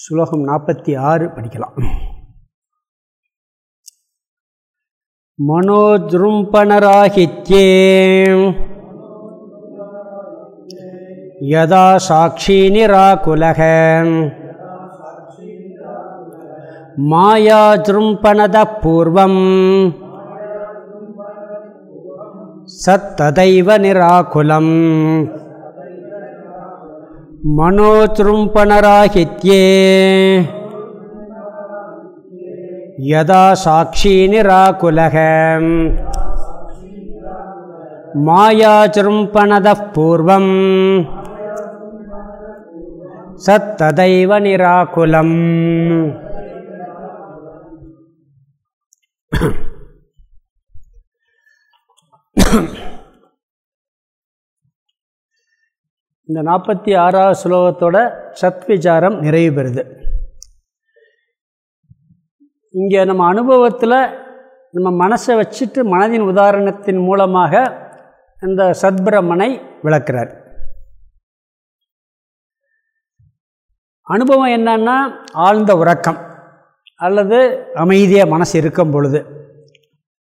ஸ்லோகம் நாற்பத்தி ஆறு படிக்கலாம். மனோஜ்ரும்பணராகித்யே யதா சாட்சி நிராகுலக. மாயாஜృంపణத பூர்வம் சத்ததைவ நிராகுலம். மனோதೃಂಪಣರಾಹಿತ್ಯೆ ಯದಾ ಸಾಕ್ಷಿ ನಿರಾಕುಲಃ ಮಾಯಾಚೃಂಪಣದಃ ಪೂರ್ವಂ ಸತ್ತದೈವ ನಿರಾಕುಲಂ இந்த நாற்பத்தி ஆறாவது ஸ்லோகத்தோட சத் விசாரம் நிறைவு பெறுது. இங்கே நம்ம அனுபவத்தில் நம்ம மனசை வச்சுட்டு மனதின் உதாரணத்தின் மூலமாக இந்த சத்பிரமனை விளக்குறார். அனுபவம் என்னன்னா ஆழ்ந்த உறக்கம் அல்லது அமைதியாக மனசு இருக்கும் பொழுது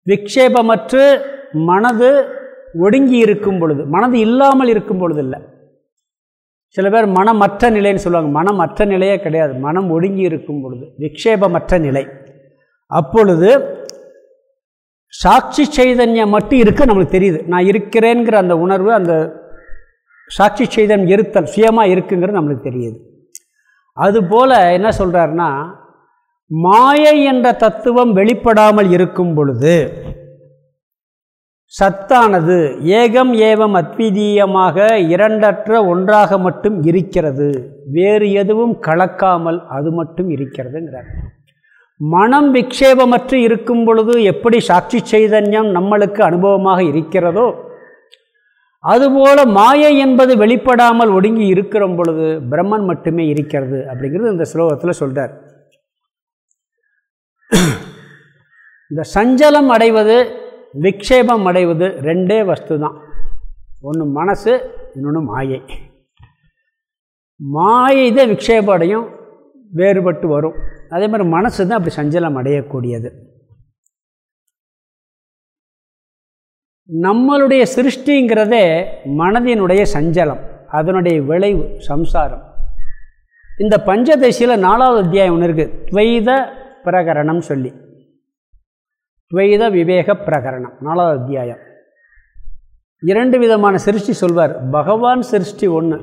விக்ஷேபமற்று மனது ஒடுங்கி இருக்கும் பொழுது மனது இல்லாமல் இருக்கும் பொழுது இல்லை சில பேர் மனமற்ற நிலைன்னு சொல்லுவாங்க. மனமற்ற நிலையே கிடையாது. மனம் ஒடுங்கி இருக்கும் பொழுது விக்ஷேபமற்ற நிலை. அப்பொழுது சாட்சி சைதன்யம் மட்டும் இருக்க நம்மளுக்கு தெரியுது. நான் இருக்கிறேங்கிற அந்த உணர்வு அந்த சாட்சி சைதன்யம் இருத்தல் சுயமாக இருக்குங்கிறது நம்மளுக்கு தெரியுது. அதுபோல் என்ன சொல்கிறாருன்னா மாயை என்ற தத்துவம் வெளிப்படாமல் இருக்கும் பொழுது சத்தானது. ஏகம் ஏவம் அத்விதீயமாக இரண்டற்ற ஒன்றாக மட்டும் இருக்கிறது. வேறு எதுவும் கலக்காமல் அது மட்டும் இருக்கிறதுங்கிறார். மனம் விக்ஷேபமற்று இருக்கும் பொழுது எப்படி சாட்சி சைதன்யம் நம்மளுக்கு அனுபவமாக இருக்கிறதோ அதுபோல மாயை என்பது வெளிப்படாமல் ஒடுங்கி இருக்கிற பொழுது பிரம்மன் மட்டுமே இருக்கிறது அப்படிங்கிறது இந்த ஸ்லோகத்தில் சொல்கிறார் இந்த சஞ்சலம் அடைவது விக்ஷேபம் அடைவது ரெண்டே வஸ்து தான் ஒன்று மனசு இன்னொன்று மாயை. மாயை தான் விக்ஷேபம் அடையும் வேறுபட்டு வரும். அதே மாதிரி மனசு தான் அப்படி சஞ்சலம் அடையக்கூடியது நம்மளுடைய சிருஷ்டிங்கிறதே மனதினுடைய சஞ்சலம் அதனுடைய விளைவு சம்சாரம். இந்த பஞ்சதசியில் நாலாவது அத்தியாயம் ஒன்று இருக்குது துவைத பிரகரணம் சொல்லி. துவைத விவேக பிரகரணம் நாலாவது அத்தியாயம். இரண்டு விதமான சிருஷ்டி சொல்வார். பகவான் சிருஷ்டி ஒன்று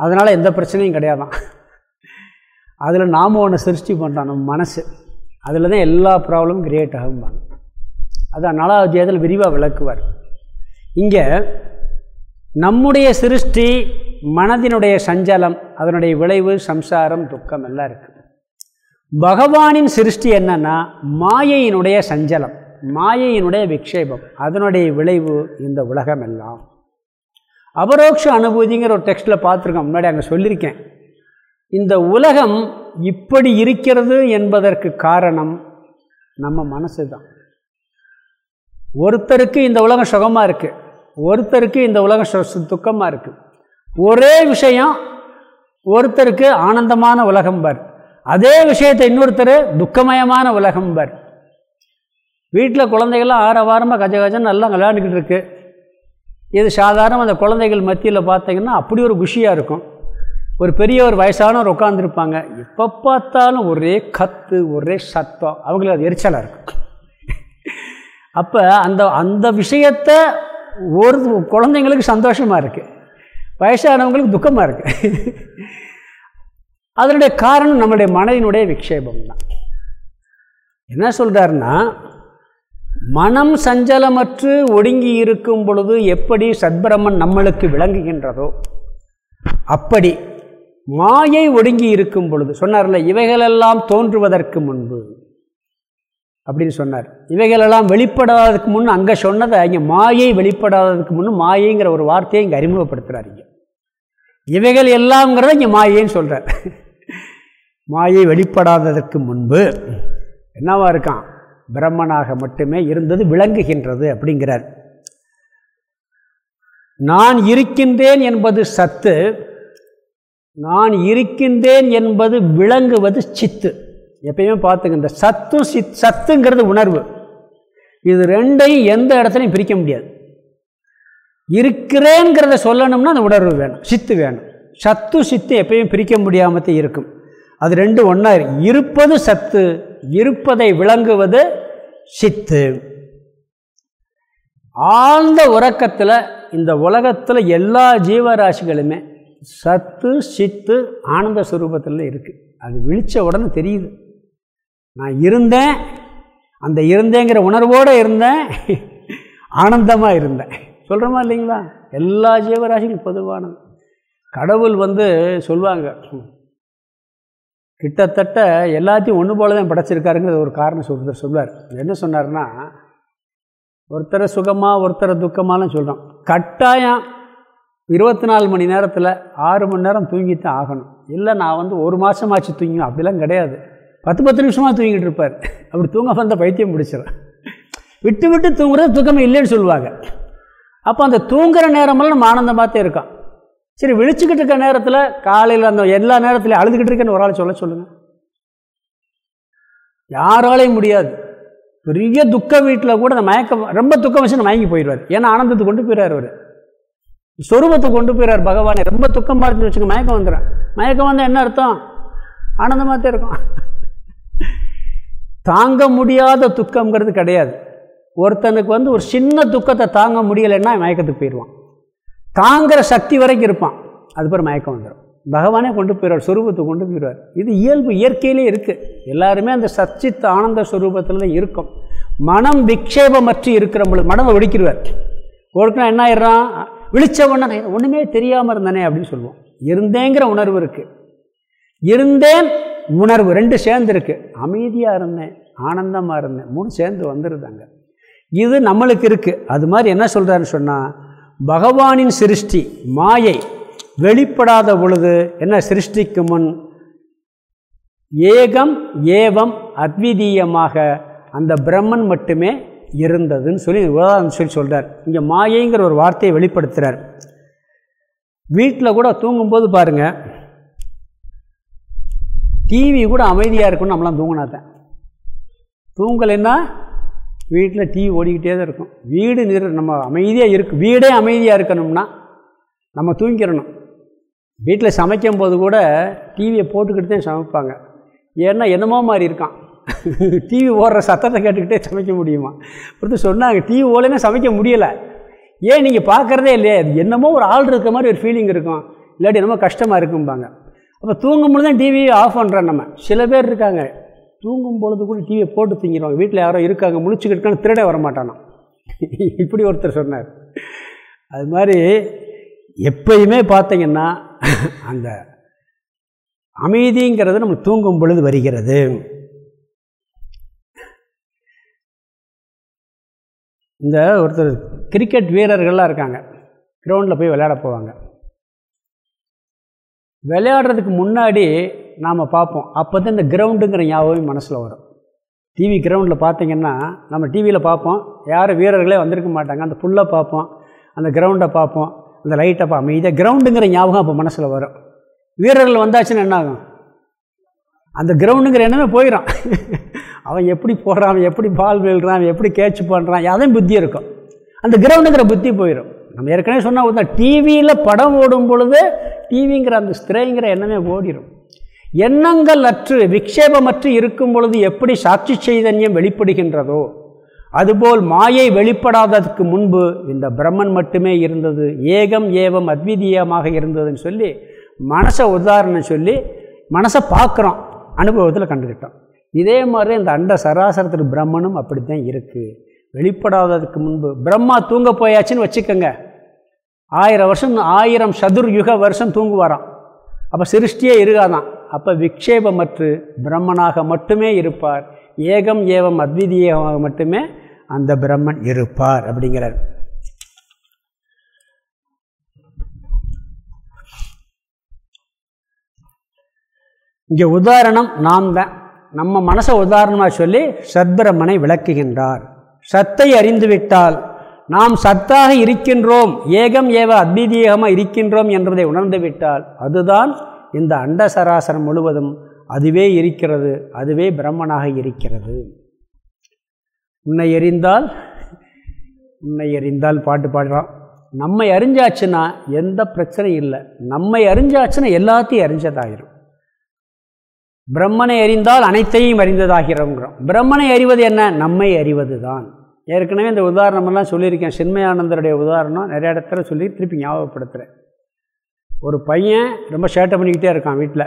அதனால் எந்த பிரச்சனையும் கிடையாதான். அதில் நாம் ஒன்று சிருஷ்டி பண்ணுறோம் நம்ம மனசு. அதில் தான் எல்லா ப்ராப்ளமும் கிரியேட் ஆகும்பாங்க அதான் நாலாவது அத்தியாயத்தில் விரிவாக விளக்குவார். இங்கே நம்முடைய சிருஷ்டி மனதினுடைய சஞ்சலம் அதனுடைய விளைவு சம்சாரம் துக்கம் எல்லாம் இருக்குது பகவானின் சிருஷ்டி என்னன்னா மாயையினுடைய சஞ்சலம் மாயையினுடைய விக்ஷேபம் அதனுடைய விளைவு இந்த உலகம் எல்லாம் அபரோக்ஷ அனுபூதிங்கிற ஒரு டெக்ஸ்ட்டில் பார்த்துருக்கோம் முன்னாடி அங்கே சொல்லியிருக்கேன். இந்த உலகம் இப்படி இருக்கிறது என்பதற்கு காரணம் நம்ம மனசு தான் ஒருத்தருக்கு இந்த உலகம் சுகமாக இருக்குது ஒருத்தருக்கு இந்த உலகம் துக்கமாக இருக்குது ஒரே விஷயம் ஒருத்தருக்கு ஆனந்தமான உலகம் பார். அதே விஷயத்தை இன்னொருத்தர் துக்கமயமான உலகம்பர் வீட்டில் குழந்தைகள்லாம் ஆற வாரமாக கஜ கஜன்னு நல்லா விளையாண்டுக்கிட்டு இருக்கு. இது சாதாரண அந்த குழந்தைகள் மத்தியில் பார்த்தீங்கன்னா அப்படி ஒரு குஷியாக இருக்கும். ஒரு பெரிய ஒரு வயசானவர் உட்காந்துருப்பாங்க எப்போ பார்த்தாலும் ஒரே கத்து ஒரே சத்தம். அவங்களுக்கு அது எரிச்சலாக இருக்கும். அப்போ அந்த அந்த விஷயத்தை ஒரு குழந்தைங்களுக்கு சந்தோஷமாக இருக்குது வயசானவங்களுக்கு துக்கமாக இருக்குது அதனுடைய காரணம் நம்முடைய மனதினுடைய விக்ஷேபம் தான். என்ன சொல்கிறாருன்னா மனம் சஞ்சலமற்று ஒடுங்கி இருக்கும் பொழுது எப்படி சத்பிரமன் நம்மளுக்கு விளங்குகின்றதோ அப்படி மாயை ஒடுங்கி இருக்கும் பொழுது சொன்னார்ல இவைகளெல்லாம் தோன்றுவதற்கு முன்பு. அப்படின்னு சொன்னார். இவைகளெல்லாம் வெளிப்படாததுக்கு முன் அங்கே சொன்னதை இங்கே மாயை வெளிப்படாததுக்கு முன் மாயைங்கிற ஒரு வார்த்தையை இங்கே அறிமுகப்படுத்துகிறார் இங்கே. இவைகள் எல்லாம்ங்கிறத இங்கே மாயைன்னு சொல்கிறார் மாயை வெளிப்படாததற்கு முன்பு என்னவா இருக்கான்? பிரம்மனாக மட்டுமே இருந்தது விளங்குகின்றது அப்படிங்கிறார். நான் இருக்கின்றேன் என்பது சத்து நான் இருக்கின்றேன் என்பது விளங்குவது சித்து. எப்பயுமே பார்த்துங்க இந்த சத்து சித் சத்துங்கிறது உணர்வு. இது ரெண்டையும் எந்த இடத்துலையும் பிரிக்க முடியாது. இருக்கிறேங்கிறத சொல்லணும்னா அந்த உணர்வு வேணும் சித்து வேணும். சத்து சித்து எப்பயும் பிரிக்க முடியாமத்தே இருக்கும். அது ரெண்டு ஒன்றா இருப்பது சத்து இருப்பதை விளங்குவது சித்து. ஆழ்ந்த உறக்கத்தில் இந்த உலகத்தில் எல்லா ஜீவராசிகளுமே சத்து சித்து ஆனந்த சுரூபத்தில் இருக்குது அது விழித்த உடனே தெரியுது. நான் இருந்தேன் அந்த இருந்தேங்கிற உணர்வோடு இருந்தேன் ஆனந்தமாக இருந்தேன். சொல்கிறோமா இல்லைங்களா? எல்லா ஜீவராசிகளும் பொதுவானது. கடவுள் வந்து சொல்லுவாங்க கிட்டத்தட்ட எல்லாத்தையும் ஒன்று போல தான் படைச்சிருக்காருங்கிறது ஒரு காரணம் சொல்கிறத சொல்வார். என்ன சொன்னார்னா ஒருத்தரை சுகமாக ஒருத்தரை துக்கமாலாம் சொல்கிறோம் கட்டாயம் இருபத்தி நாலு மணி நேரத்தில் ஆறு மணி நேரம் தூங்கித்தான் ஆகணும். இல்லை நான் வந்து ஒரு மாதமாச்சு தூங்கினோம் அப்படிலாம் கிடையாது. பத்து பத்து நிமிஷமாக தூங்கிட்டு இருப்பார். அப்படி தூங்க வந்த பைத்தியம் பிடிச்சிடும் விட்டு விட்டு தூங்குறது தூக்கமே இல்லைன்னு சொல்லுவாங்க. அப்போ அந்த தூங்குற நேரமெல்லாம் நம்ம ஆனந்தமாகத்தே இருக்கோம் சரி விழிச்சுக்கிட்டு இருக்க நேரத்தில் காலையில் அந்த எல்லா நேரத்துலையும் அழுதுகிட்டு இருக்கேன்னு ஒரு ஆள் சொல்ல சொல்லுங்கள் யாராலையும் முடியாது. பெரிய துக்க வீட்டில் கூட அந்த மயக்கம் ரொம்ப துக்கம் வச்சு மயங்கி போயிடுவார். ஏன்னா ஆனந்தத்தை கொண்டு போயிடுறார் அவர். சொரூபத்தை கொண்டு போயிறார் பகவானை. ரொம்ப துக்கம் பார்த்து வச்சுக்க மயக்கம் வந்துடுறேன் மயக்கம் வந்தால் என்ன அர்த்தம்? ஆனந்தமாக தான் இருக்கும். தாங்க முடியாத துக்கம்ங்கிறது கிடையாது. ஒருத்தனுக்கு வந்து ஒரு சின்ன துக்கத்தை தாங்க முடியலைன்னா மயக்கத்துக்கு போயிடுவான். தாங்கிற சக்தி வரைக்கும் இருப்பான். அது பேர் மயக்கம் வந்துடும் பகவானே கொண்டு போயிடுவார் சுரூபத்தை கொண்டு போயிடுவார். இது இயல்பு இயற்கையிலே இருக்குது எல்லாருமே அந்த சச்சித் ஆனந்த சுரூபத்தில் தான் இருக்கும். மனம் விக்ஷேபமற்றி இருக்கிறவங்களுக்கு மனதை ஒடிக்கிடுவார். ஒருக்கனா என்ன ஆயிடுறான்? விழிச்ச உடனே ஒன்றுமே தெரியாமல் இருந்தானே அப்படின்னு சொல்லுவோம். இருந்தேங்கிற உணர்வு இருக்குது இருந்தேன் உணர்வு ரெண்டு சேர்ந்து இருக்குது அமைதியாக இருந்தேன் ஆனந்தமாக இருந்தேன் மூணு சேர்ந்து வந்துருந்தாங்க இது நம்மளுக்கு இருக்குது அது மாதிரி என்ன சொல்கிறாருன்னு சொன்னால் பகவானின் சிருஷ்டி மாயை வெளிப்படாத பொழுது என்ன சிருஷ்டிக்கு முன்? ஏகம் ஏவம் அத்விதீயமாக அந்த பிரம்மன் மட்டுமே இருந்ததுன்னு சொல்லி உதாரணம் சொல்லி சொல்கிறார் இங்கே மாயைங்கிற ஒரு வார்த்தையை வெளிப்படுத்துகிறார் வீட்டில் கூட தூங்கும்போது பாருங்கள் டிவி கூட அமைதியாக இருக்குன்னு நம்மளாம் தூங்கினா தான் தூங்கலைன்னா வீட்டில் டிவி ஓடிக்கிட்டே தான் இருக்கும். வீடு நிற நம்ம அமைதியாக இருக்கு வீடே அமைதியாக இருக்கணும்னா நம்ம தூங்கிடணும். வீட்டில் சமைக்கும் போது கூட டிவியை போட்டுக்கிட்டு தான் சமைப்பாங்க. ஏன்னா என்னமோ மாதிரி இருக்கான். டிவி ஓடுற சத்தத்தை கேட்டுக்கிட்டே சமைக்க முடியுமா? ஒருத்தர் சொன்னாங்க டிவி ஓலைன்னா சமைக்க முடியலை. ஏன் நீங்கள் பார்க்குறதே இல்லையே அது என்னமோ ஒரு ஆள் இருக்க மாதிரி ஒரு ஃபீலிங் இருக்கும். இல்லாட்டி என்னமோ கஷ்டமாக இருக்கும்பாங்க. அப்போ தூங்கும்போது தான் டிவியை ஆஃப் பண்ணுறோம் நம்ம. சில பேர் இருக்காங்க தூங்கும் பொழுது கூட டிவியை போட்டு திங்கிடுவாங்க வீட்டில் யாரோ இருக்காங்க முழிச்சுக்கிட்டு திருட வர மாட்டானோ இப்படி ஒருத்தர் சொன்னார். அது மாதிரி எப்பயுமே பார்த்தீங்கன்னா அந்த அமைதிங்கிறது நம்ம தூங்கும் பொழுது வருகிறது. இந்த ஒருத்தர் கிரிக்கெட் வீரர்கள்லாம் இருக்காங்க. கிரவுண்டில் போய் விளையாட போவாங்க. விளையாடுறதுக்கு முன்னாடி நாம் பார்ப்போம். அப்போ தான் இந்த கிரவுண்டுங்கிற ஞாபகம் மனசில் வரும். டிவி கிரவுண்டில் பார்த்தீங்கன்னா நம்ம டிவியில் பார்ப்போம். யாரும் வீரர்களே வந்திருக்க மாட்டாங்க. அந்த புல்லை பார்ப்போம். அந்த கிரவுண்டை பார்ப்போம். அந்த லைட்டை பார்ப்போம். இதை கிரவுண்டுங்கிற ஞாபகம் அப்போ மனசில் வரும். வீரர்கள் வந்தாச்சுன்னு என்ன ஆகும்? அந்த கிரவுண்டுங்கிற எண்ணமே போயிடும் அவன் எப்படி போடுறான்? அவன் எப்படி பால் விழுறான்? அவன் எப்படி கேட்ச் பண்ணுறான் அதையும் புத்தி இருக்கும். அந்த கிரவுண்டுங்கிற புத்தி போயிடும் நம்ம ஏற்கனவே சொன்னால் டிவியில் படம் ஓடும் பொழுது டிவிங்கிற அந்த ஸ்திரைங்கிற எண்ணமே ஓடிடும் எண்ணங்கள் அற்று விக்ஷேபமற்று இருக்கும் பொழுது எப்படி சாட்சி சைதன்யம் வெளிப்படுகின்றதோ அதுபோல் மாயை வெளிப்படாததுக்கு முன்பு இந்த பிரம்மன் மட்டுமே இருந்தது ஏகம் ஏவம் அத்விதீயமாக இருந்ததுன்னு சொல்லி மனசை உதாரணம் சொல்லி மனசை பார்க்குறோம் அனுபவத்தில் கண்டுக்கிட்டோம். இதே மாதிரி இந்த அண்ட சராசரத்தில் பிரம்மனும் அப்படி தான் இருக்குது வெளிப்படாததுக்கு முன்பு. பிரம்மா தூங்க போயாச்சுன்னு வச்சுக்கோங்க. ஆயிரம் வருஷம் ஆயிரம் சதுர் யுக வருஷம் தூங்குவாராம். அப்போ சிருஷ்டியே இருக்காதான் அப்போ விக்ஷேபமற்று பிரம்மனாக மட்டுமே இருப்பார். ஏகம் ஏவம் அத்விதீயமாக மட்டுமே அந்த பிரம்மன் இருப்பார் அப்படிங்கிறார். இங்கே உதாரணம் நாம் தான் நம்ம மனசை உதாரணமாக சொல்லி சத்பிரமனை விளக்குகின்றார். சத்தை அறிந்துவிட்டால் நாம் சத்தாக இருக்கின்றோம் ஏகம் ஏவ அத்வீதியகமாக இருக்கின்றோம் என்பதை உணர்ந்துவிட்டால் அதுதான் இந்த அண்ட சராசரம் முழுவதும் அதுவே இருக்கிறது அதுவே பிரம்மனாக இருக்கிறது. உன்னை எறிந்தால் உன்னை எறிந்தால் பாட்டு பாடுறான். நம்மை அறிஞ்சாச்சுன்னா எந்த பிரச்சனையும் இல்லை. நம்மை அறிஞ்சாச்சுன்னா எல்லாத்தையும் அறிஞ்சதாயிரும். பிரம்மனை அறிந்தால் அனைத்தையும் அறிந்ததாகிறோங்கிறோம். பிரம்மனை அறிவது என்ன? நம்மை அறிவது தான் ஏற்கனவே இந்த உதாரணமெல்லாம் சொல்லியிருக்கேன். சின்மயானந்தருடைய உதாரணம் நிறைய இடத்துல சொல்லி திருப்பி ஞாபகப்படுத்துகிறேன் ஒரு பையன் ரொம்ப சேட்டை பண்ணிக்கிட்டே இருக்கான் வீட்டில்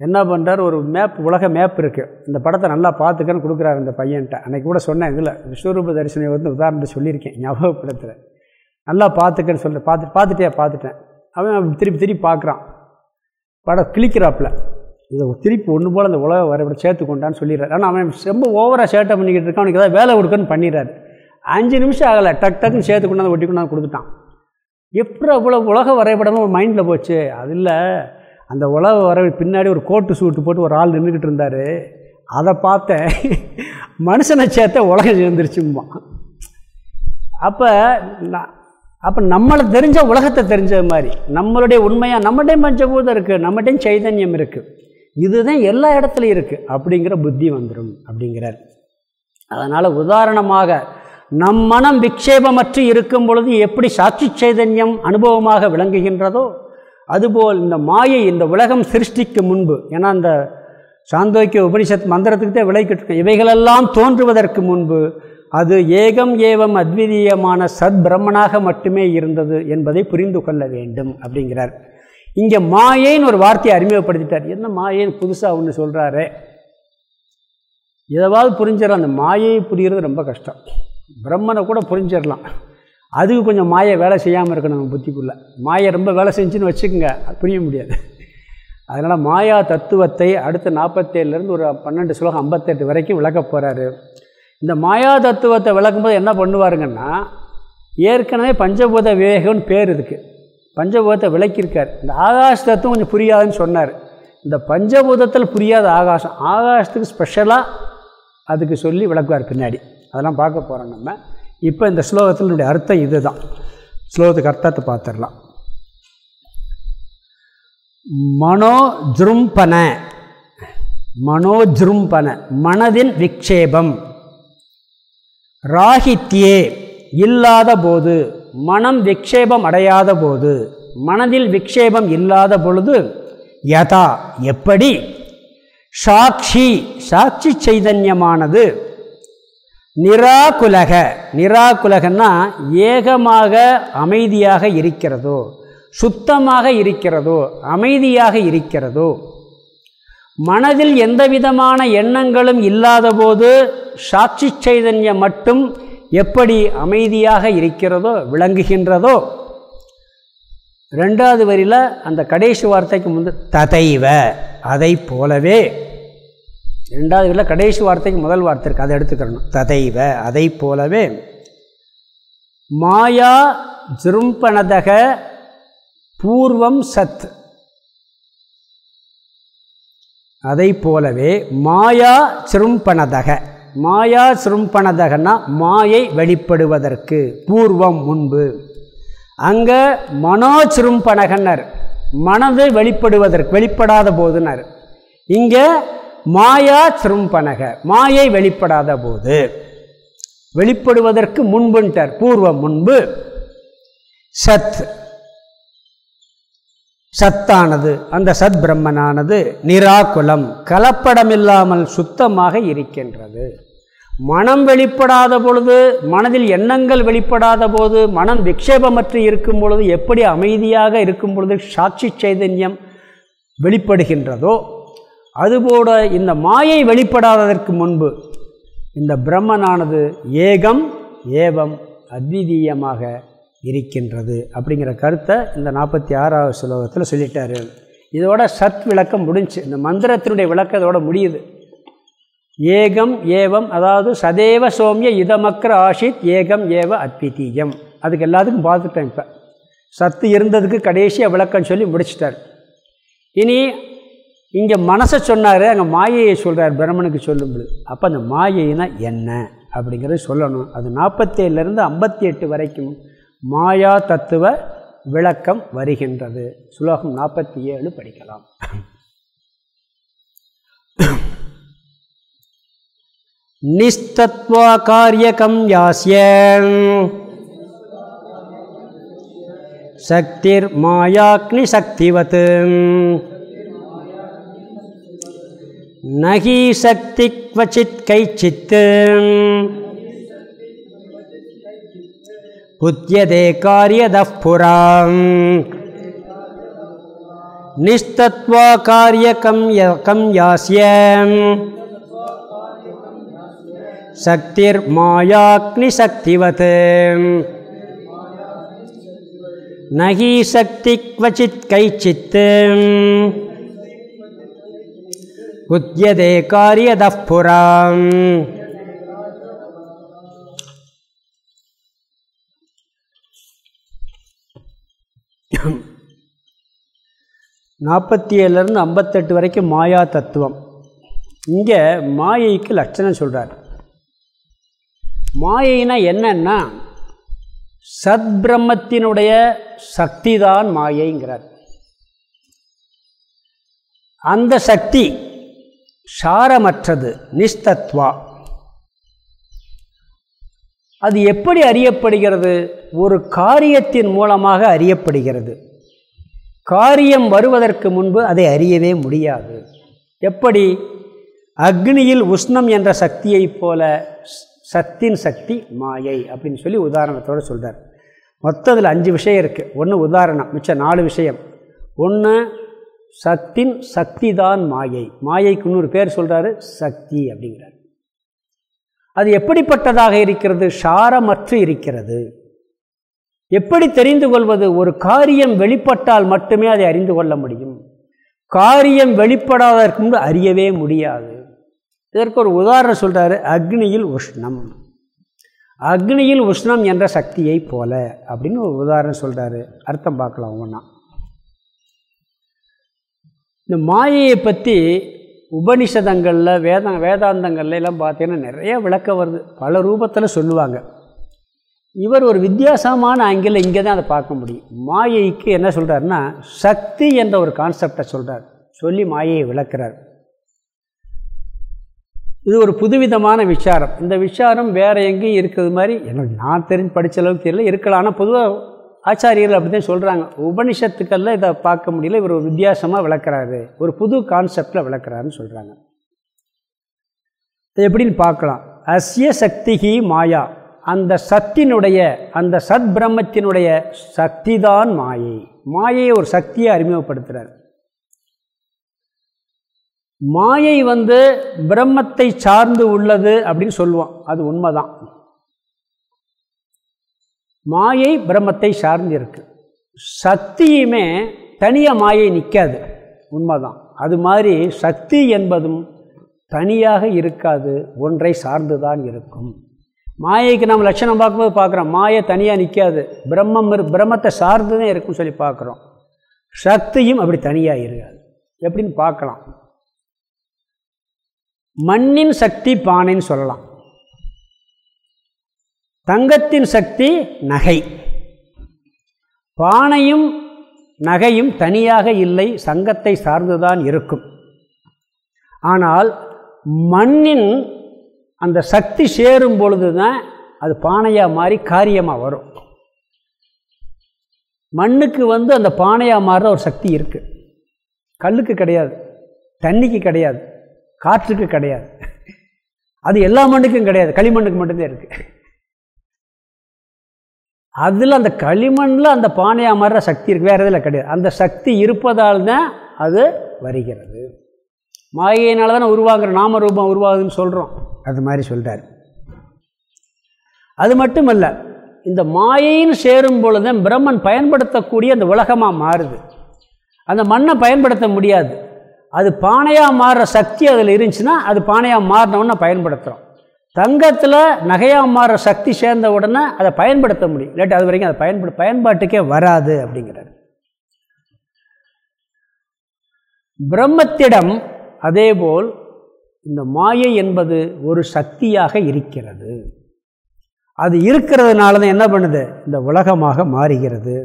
என்ன பண்ணுறார் ஒரு மேப் உலக மேப் இருக்குது இந்த படத்தை நல்லா பார்த்துக்கன்னு கொடுக்குறாரு இந்த பையன்ட்ட. அன்றைக்கி கூட சொன்னேன் இதில். விஸ்வரூப தரிசனம் வந்து உதாரணத்தை சொல்லியிருக்கேன். ஞாபகப்படுத்துகிறேன் நல்லா பார்த்துக்கன்னு சொல்லி பார்த்து பார்த்துட்டே பார்த்துட்டேன். அவன் திருப்பி திருப்பி பார்க்குறான். படம் கிளிக்கிறாப்பில் இதை திருப்பி ஒன்று போல் அந்த உலக வரைபடம் சேர்த்து கொண்டான்னு சொல்லிடுறாரு. ஆனால் அவன் ரொம்ப ஓவராக சேட்டை பண்ணிக்கிட்டு இருக்கான். அவனுக்கு ஏதாவது வேலை கொடுக்கன்னு பண்ணிடுறாரு. அஞ்சு நிமிஷம் ஆகலை. டக் டக்குன்னு சேர்த்து கொண்டாந்து ஒட்டி கொண்டாந்து கொடுத்துட்டான். எப்படி அவ்வளோ உலக வரைபடமும் மைண்டில் போச்சு? அதில் அந்த உலக வர பின்னாடி ஒரு கோட்டு சூட்டு போட்டு ஒரு ஆள் நின்றுக்கிட்டு இருந்தார். அதை பார்த்தேன். மனுஷனை சேர்த்த உலகம் சேர்ந்துருச்சும்மா அப்போ நான் அப்போ நம்மளை தெரிஞ்ச உலகத்தை தெரிஞ்ச மாதிரி. நம்மளுடைய உண்மையாக நம்மகிட்டையும் பஞ்சபூதம் இருக்குது நம்மகிட்டையும் சைதன்யம் இருக்குது இதுதான் எல்லா இடத்துலையும் இருக்குது அப்படிங்கிற புத்தி வந்துடும் அப்படிங்கிறார். அதனால் உதாரணமாக நம் மனம் விக்ஷேபமற்று இருக்கும் பொழுது எப்படி சாட்சி சைதன்யம் அனுபவமாக விளங்குகின்றதோ அதுபோல் இந்த மாயை இந்த உலகம் சிருஷ்டிக்கு முன்பு ஏன்னா அந்த சாந்தோக்கிய உபனிஷத் மந்திரத்துக்கு தான் விளைக்கிட்டு இவைகளெல்லாம் தோன்றுவதற்கு முன்பு அது ஏகம் ஏவம் அத்விதீயமான சத் பிரம்மனாக மட்டுமே இருந்தது என்பதை புரிந்து கொள்ள வேண்டும் அப்படிங்கிறார். இங்கே மாயேன்னு ஒரு வார்த்தையை அறிமுகப்படுத்திட்டார். என்ன மாயேன்னு புதுசாக ஒன்று சொல்கிறாரு எதாவது புரிஞ்சிடலாம். அந்த மாயை புரிகிறது ரொம்ப கஷ்டம். பிரம்மனை கூட புரிஞ்சிடலாம். அதுக்கு கொஞ்சம் மாயை வேலை செய்யாமல் இருக்கணும் நம்ம புத்திக்குள்ளே. மாயை ரொம்ப வேலை செஞ்சுன்னு வச்சுக்கோங்க புரிய முடியாது. அதனால் மாயா தத்துவத்தை அடுத்த நாற்பத்தேழுலேருந்து ஒரு பன்னெண்டு சுலகம் ஐம்பத்தெட்டு வரைக்கும் விளக்க போகிறாரு இந்த மாயா தத்துவத்தை விளக்கும்போது என்ன பண்ணுவாருங்கன்னா ஏற்கனவே பஞ்சபூத விவேகம்னு பேர் இதுக்கு பஞ்சபூதத்தை விளக்கியிருக்கார். இந்த ஆகாஷ தத்துவம் கொஞ்சம் புரியாதுன்னு சொன்னார். இந்த பஞ்சபூதத்தில் புரியாத ஆகாசம் ஆகாசத்துக்கு ஸ்பெஷலாக அதுக்கு சொல்லி விளக்குவார் பின்னாடி. அதெல்லாம் பார்க்க போகிறோம் நம்ம. இப்போ இந்த ஸ்லோகத்தினுடைய அர்த்தம் இது தான் ஸ்லோகத்துக்கு அர்த்தத்தை பார்த்துடலாம். மனோஜ்ரும்பன மனோஜ்ரும்பன மனதின் விக்ஷேபம். ராகித்யே இல்லாத போது மனம் விக்ஷேபம் அடையாத போது மனதில் விக்ஷேபம் இல்லாத பொழுது யதா எப்படி? சாட்சி சாட்சி சைதன்யமானது. நிராகுலக நிராகுலகன்னா ஏகமாக அமைதியாக இருக்கிறதோ சுத்தமாக இருக்கிறதோ அமைதியாக இருக்கிறதோ. மனதில் எந்த விதமான எண்ணங்களும் இல்லாதபோது சாட்சி சைதன்யம் மட்டும் எப்படி அமைதியாக இருக்கிறதோ விளங்குகின்றதோ? ரெண்டாவது வரியில் அந்த கடைசி வார்த்தைக்கு முந்த ததைவ அதை போலவே. ரெண்டாவது வரியில் கடைசி வார்த்தைக்கு முதல் வார்த்தை இருக்குது அதை எடுத்துக்கிறணும் ததைவ அதை போலவே. மாயா ஜிரும்பனதக பூர்வம் சத். அதை போலவே மாயா சிரும்பனதக மாயா சிரும்பனதகன்னா மாயை வெளிப்படுவதற்கு பூர்வம் முன்பு. அங்கே மனோ சிரும்பனகன்னர் மனதை வெளிப்படுவதற்கு வெளிப்படாத போதுனர். இங்கே மாயா சிரும்பனக மாயை வெளிப்படாத போது. வெளிப்படுவதற்கு முன்புன்ட்டார் பூர்வம் முன்பு. சத் சத்தானது அந்த சத் பிரம்மனானது நிராகுலம் கலப்படமில்லாமல் சுத்தமாக இருக்கின்றது. மனம் வெளிப்படாத பொழுது மனதில் எண்ணங்கள் வெளிப்படாத போது மனம் விக்ஷேபமற்று இருக்கும் பொழுது எப்படி அமைதியாக இருக்கும் பொழுது சாட்சி சைதன்யம் வெளிப்படுகின்றதோ அதுபோல இந்த மாயை வெளிப்படாததற்கு முன்பு இந்த பிரம்மனானது ஏகம் ஏவம் அத்விதீயமாக இருக்கின்றது அப்படிங்கிற கருத்தை இந்த நாற்பத்தி ஆறாவது ஸ்லோகத்தில் சொல்லிட்டாரு. இதோட சத் விளக்கம் முடிஞ்சு இந்த மந்திரத்தினுடைய விளக்கம் இதோட முடியுது. ஏகம் ஏவம் அதாவது சதேவ சோமிய இதமக்கர ஆஷித் ஏகம் ஏவ அத்விதீயம். அதுக்கு எல்லாத்துக்கும் பார்த்துட்டேன் இப்போ. சத்து இருந்ததுக்கு கடைசியாக விளக்கம் சொல்லி முடிச்சிட்டார். இனி இங்கே மனசை சொன்னார் அங்கே மாயையை சொல்கிறார் பிரம்மனுக்கு சொல்லும்போது. அப்போ அந்த மாயைனா என்ன அப்படிங்கிறத சொல்லணும். அது நாற்பத்தேழுலேருந்து ஐம்பத்தி எட்டு வரைக்கும் மாயா தத்துவ விளக்கம் வருகின்றது. சுலோகம் நாற்பத்தி ஏழு படிக்கலாம். நிஸ்தத்வா காரியகம் யாசிய சக்திர் மாயாக்னி சக்திவத். நகி சக்தி கிவச்சித் கைச்சித்து उद्यते कार्यदः पुराम् निस्तत्वा कार्यकं कं यास्य शक्तिर्मायाग्निशक्तिवत् न हि शक्ति क्वचित् कैचित् उद्यते कार्यदः पुराम् நாற்பத்தி ஏழுலேருந்து ஐம்பத்தெட்டு வரைக்கும் மாயா தத்துவம். இங்கே மாயைக்கு லட்சணம் சொல்கிறார் மாயைனா என்னன்னா சத்பிரம்மத்தினுடைய சக்தி தான் மாயைங்கிறார். அந்த சக்தி சாரமற்றது நிஸ்தத்வா அது எப்படி அறியப்படுகிறது? ஒரு காரியத்தின் மூலமாக அறியப்படுகிறது. காரியம் வருவதற்கு முன்பு அதை அறியவே முடியாது. எப்படி? அக்னியில் உஷ்ணம் என்ற சக்தியைப் போல சத்தின் சக்தி மாயை அப்படின்னு சொல்லி உதாரணத்தோடு சொல்கிறார் மொத்தத்தில் அஞ்சு விஷயம் இருக்குது ஒன்று உதாரணம் மிச்சம் நாலு விஷயம். ஒன்று சத்தின் சக்தி தான் மாயை. மாயைக்கு இன்னொரு பேர் சொல்கிறாரு சக்தி அப்படிங்கிறார். அது எப்படிப்பட்டதாக இருக்கிறது? சாரமற்று இருக்கிறது. எப்படி தெரிந்து கொள்வது? ஒரு காரியம் வெளிப்பட்டால் மட்டுமே அதை அறிந்து கொள்ள முடியும். காரியம் வெளிப்படாததற்கு முன்பு அறியவே முடியாது. இதற்கு ஒரு உதாரணம் சொல்கிறாரு அக்னியில் உஷ்ணம். அக்னியில் உஷ்ணம் என்ற சக்தியை போல அப்படின்னு ஒரு உதாரணம் சொல்கிறாரு அர்த்தம் பார்க்கலாம் ஒன்றா இந்த மாயையை பற்றி உபனிஷதங்களில் வேத வேதாந்தங்கள்ல எல்லாம் பார்த்தீங்கன்னா நிறைய விளக்கம் வருது. பல ரூபத்தில் சொல்லுவாங்க. இவர் ஒரு வித்தியாசமான ஆங்கிள் இங்கே தான் அதை பார்க்க முடியும். மாயைக்கு என்ன சொல்கிறாருன்னா சக்தி என்ற ஒரு கான்செப்டை சொல்கிறார் சொல்லி மாயையை விளக்கிறார். இது ஒரு புதுவிதமான விசாரம். இந்த விசாரம் வேறு எங்கேயும் இருக்கிறது மாதிரி எனக்கு நான் தெரிஞ்சு படித்த அளவுக்கு தெரியல. இருக்கலாம். ஆனால் பொதுவாக ஆச்சாரியர்கள் அப்படி தான் சொல்கிறாங்க உபனிஷத்துக்கெல்லாம் இதை பார்க்க முடியல. இவர் ஒரு வித்தியாசமாக விளக்குறாரு. ஒரு புது கான்செப்டில் விளக்குறாருன்னு சொல்கிறாங்க இது எப்படின்னு பார்க்கலாம். அஸ்ய சக்திகி மாயா. அந்த சத்தினுடைய அந்த சத் பிரம்மத்தினுடைய சக்தி தான் மாயை. மாயையை ஒரு சக்தியை அறிமுகப்படுத்துகிறார் மாயை வந்து பிரம்மத்தை சார்ந்து உள்ளது அப்படின்னு சொல்லுவோம் அது உண்மைதான். மாயை பிரம்மத்தை சார்ந்து இருக்குது சக்தியுமே தனியாக மாயை நிற்காது உண்மைதான். அது மாதிரி சக்தி என்பதும் தனியாக இருக்காது. ஒன்றை சார்ந்து தான் இருக்கும். மாயைக்கு நம்ம லட்சணம் பார்க்கும்போது பார்க்குறோம். மாயை தனியாக நிற்காது பிரம்மம் பிரம்மத்தை சார்ந்து தான் இருக்குன்னு சொல்லி பார்க்குறோம். சக்தியும் அப்படி தனியாக இருக்காது. எப்படின்னு பார்க்கலாம். மண்ணின் சக்தி பானைன்னு சொல்லலாம். தங்கத்தின் சக்தி நகை. பானையும் நகையும் தனியாக இல்லை சங்கத்தை சார்ந்துதான் இருக்கும். ஆனால் மண்ணின் அந்த சக்தி சேரும் பொழுது தான் அது பானையாக மாறி காரியமாக வரும். மண்ணுக்கு வந்து அந்த பானையாக மாறுற ஒரு சக்தி இருக்குது கல்லுக்கு கிடையாது தண்ணிக்கு கிடையாது காற்றுக்கு கிடையாது. அது எல்லா மண்ணுக்கும் கிடையாது களிமண்ணுக்கு மட்டும்தான் இருக்குது அதில் அந்த களிமண்ணில் அந்த பானையாக மாறுற சக்தி இருக்குது வேறு இதில் கிடையாது. அந்த சக்தி இருப்பதால் தான் அது வருகிறது. மாயினால் தானே உருவாகிற நாம ரூபம் உருவாகுதுன்னு சொல்கிறோம் அது மாதிரி சொல்கிறார் அது மட்டுமல்ல இந்த மாயைன்னு சேரும் பொழுது பிரம்மன் பயன்படுத்தக்கூடிய அந்த உலகமாக மாறுது. அந்த மண்ணை பயன்படுத்த முடியாது. அது பானையாக மாறுற சக்தி அதில் இருந்துச்சுன்னா அது பானையாக மாறினவுடனே பயன்படுத்துகிறோம் தங்கத்தில் நகையாக மாறுற சக்தி சேர்ந்த உடனே அதை பயன்படுத்த முடியும். இல்லாட்டி அது வரைக்கும் அதை பயன்படு பயன்பாட்டுக்கே வராது அப்படிங்கிறார். பிரம்மத்திடம் அதேபோல் இந்த மாயை என்பது ஒரு சக்தியாக இருக்கிறது. அது இருக்கிறதுனால தான் என்ன பண்ணுது? இந்த உலகமாக மாறுகிறது.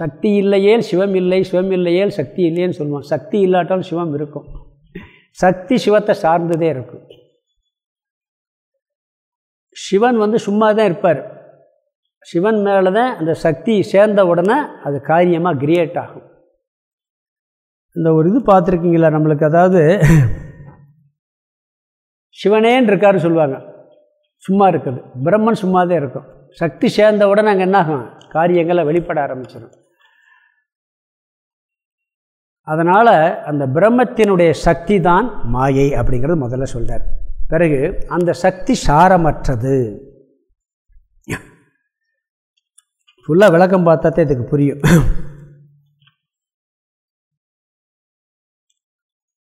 சக்தி இல்லையேல் சிவம் இல்லை சிவம் இல்லையேல் சக்தி இல்லையேன்னு சொல்லுவோம் சக்தி இல்லாட்டாலும் சிவம் இருக்கும். சக்தி சிவத்தை சார்ந்ததே இருக்கும். சிவன் வந்து சும்மா தான் இருப்பார். சிவன் மேலே தான் அந்த சக்தி சேர்ந்த உடனே அது காரியமாக கிரியேட் ஆகும். இந்த ஒரு இது பார்த்துருக்கீங்களா நம்மளுக்கு? அதாவது சிவனேன்னு இருக்காருன்னு சொல்லுவாங்க. சும்மா இருக்குது. பிரம்மன் சும்மா தான் இருக்கும். சக்தி சேர்ந்த உடனே அங்கே என்னாகும்? காரியங்களை வெளிப்பட ஆரம்பிச்சிடும். அதனால் அந்த பிரம்மத்தினுடைய சக்தி தான் மாயை அப்படிங்கிறது முதல்ல சொல்கிறார் பிறகு அந்த சக்தி சாரமற்றது. ஃபுல்லாக விளக்கம் பார்த்தா இதுக்கு புரியும்.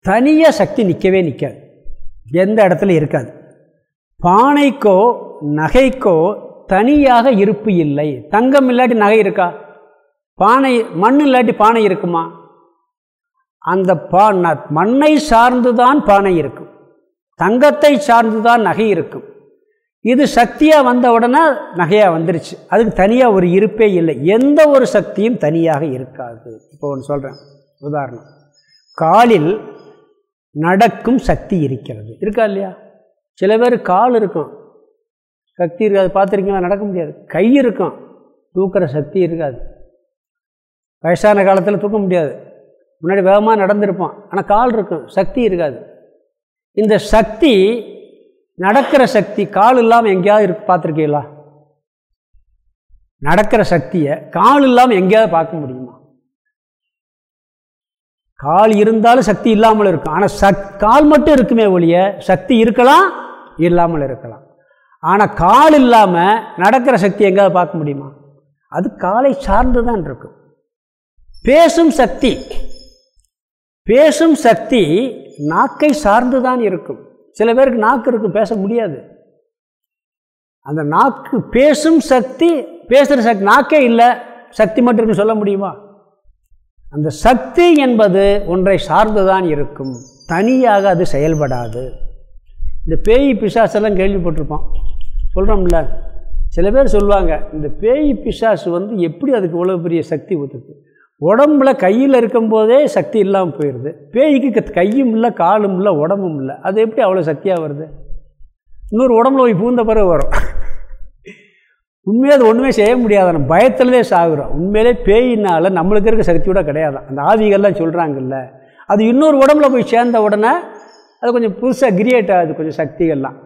தனியாக சக்தி நிற்கவே நிற்காது எந்த இடத்துல இருக்காது. பானைக்கோ நகைக்கோ தனியாக இருப்பு இல்லை. தங்கம் இல்லாட்டி நகை இருக்கா? பானை மண் இல்லாட்டி பானை இருக்குமா? அந்த பா மண்ணை சார்ந்து தான் பானை இருக்கும். தங்கத்தை சார்ந்து தான் நகை இருக்கும். இது சக்தியாக வந்த உடனே நகையாக வந்துருச்சு. அதுக்கு தனியாக ஒரு இருப்பே இல்லை. எந்த ஒரு சக்தியும் தனியாக இருக்காது. இப்போ ஒன்று சொல்கிறேன் உதாரணம். காலில் நடக்கும் சக்தி இருக்கிறது. இருக்கா இல்லையா? சில பேர் கால் இருக்கும். சக்தி இருக்காது. பார்த்துருக்கீங்களா? நடக்க முடியாது. கை இருக்கும். தூக்கிற சக்தி இருக்காது. வயசான காலத்தில் தூக்க முடியாது. முன்னாடி வேகமாக நடந்திருப்பான் ஆனால் கால் இருக்கும். சக்தி இருக்காது. இந்த சக்தி நடக்கிற சக்தி கால் இல்லாமல் எங்கேயாவது இருக்கு பார்த்துருக்கீங்களா? நடக்கிற சக்தியை கால் இல்லாமல் எங்கேயாவது பார்க்க முடியுமா? கால் இருந்தாலும் சக்தி இல்லாமல் இருக்கும். ஆனால் சக் கால் மட்டும் இருக்குமே ஒழிய சக்தி இருக்கலாம் இல்லாமல் இருக்கலாம். ஆனால் கால் இல்லாமல் நடக்கிற சக்தி எங்கேயாவது பார்க்க முடியுமா? அது காலை சார்ந்து தான் இருக்கும். பேசும் சக்தி பேசும் சக்தி நாக்கை சார்ந்து தான் இருக்கும். சில பேருக்கு நாக்கு இருக்கும் பேச முடியாது. அந்த நாக்கு பேசும் சக்தி பேசுகிற சக்தி நாக்கே இல்லை சக்தி மட்டும் இருக்குன்னு சொல்ல முடியுமா? அந்த சக்தி என்பது ஒன்றை சார்ந்து தான் இருக்கும். தனியாக அது செயல்படாது. இந்த பேய் பிசாசெல்லாம் கேள்விப்பட்டிருப்போம். சொல்கிறோம்ல சில பேர் சொல்லுவாங்க இந்த பேய் பிசாசு வந்து எப்படி அதுக்கு இவ்வளோ பெரிய சக்தி ஊற்றுது உடம்புல கையில் இருக்கும்போதே சக்தி இல்லாமல் போயிடுது பேய்க்கு கையும் இல்லை காலும் இல்லை உடம்பும் இல்லை. அது எப்படி அவ்வளோ சக்தியாக வருது? இன்னொரு உடம்புல போய் பூந்த பிறகு வரும். உண்மையாக அது ஒன்றுமே செய்ய முடியாது. நம்ம பயத்துலேயே சாகுறோம். உண்மையிலே பேயினால் நம்மளுக்கு இருக்க சக்தியோட கிடையாது. அந்த ஆவிகள்லாம் சொல்கிறாங்கல்ல அது இன்னொரு உடம்புல போய் சேர்ந்த உடனே அது கொஞ்சம் புதுசாக கிரியேட் ஆகுது கொஞ்சம் சக்திகள்லாம்.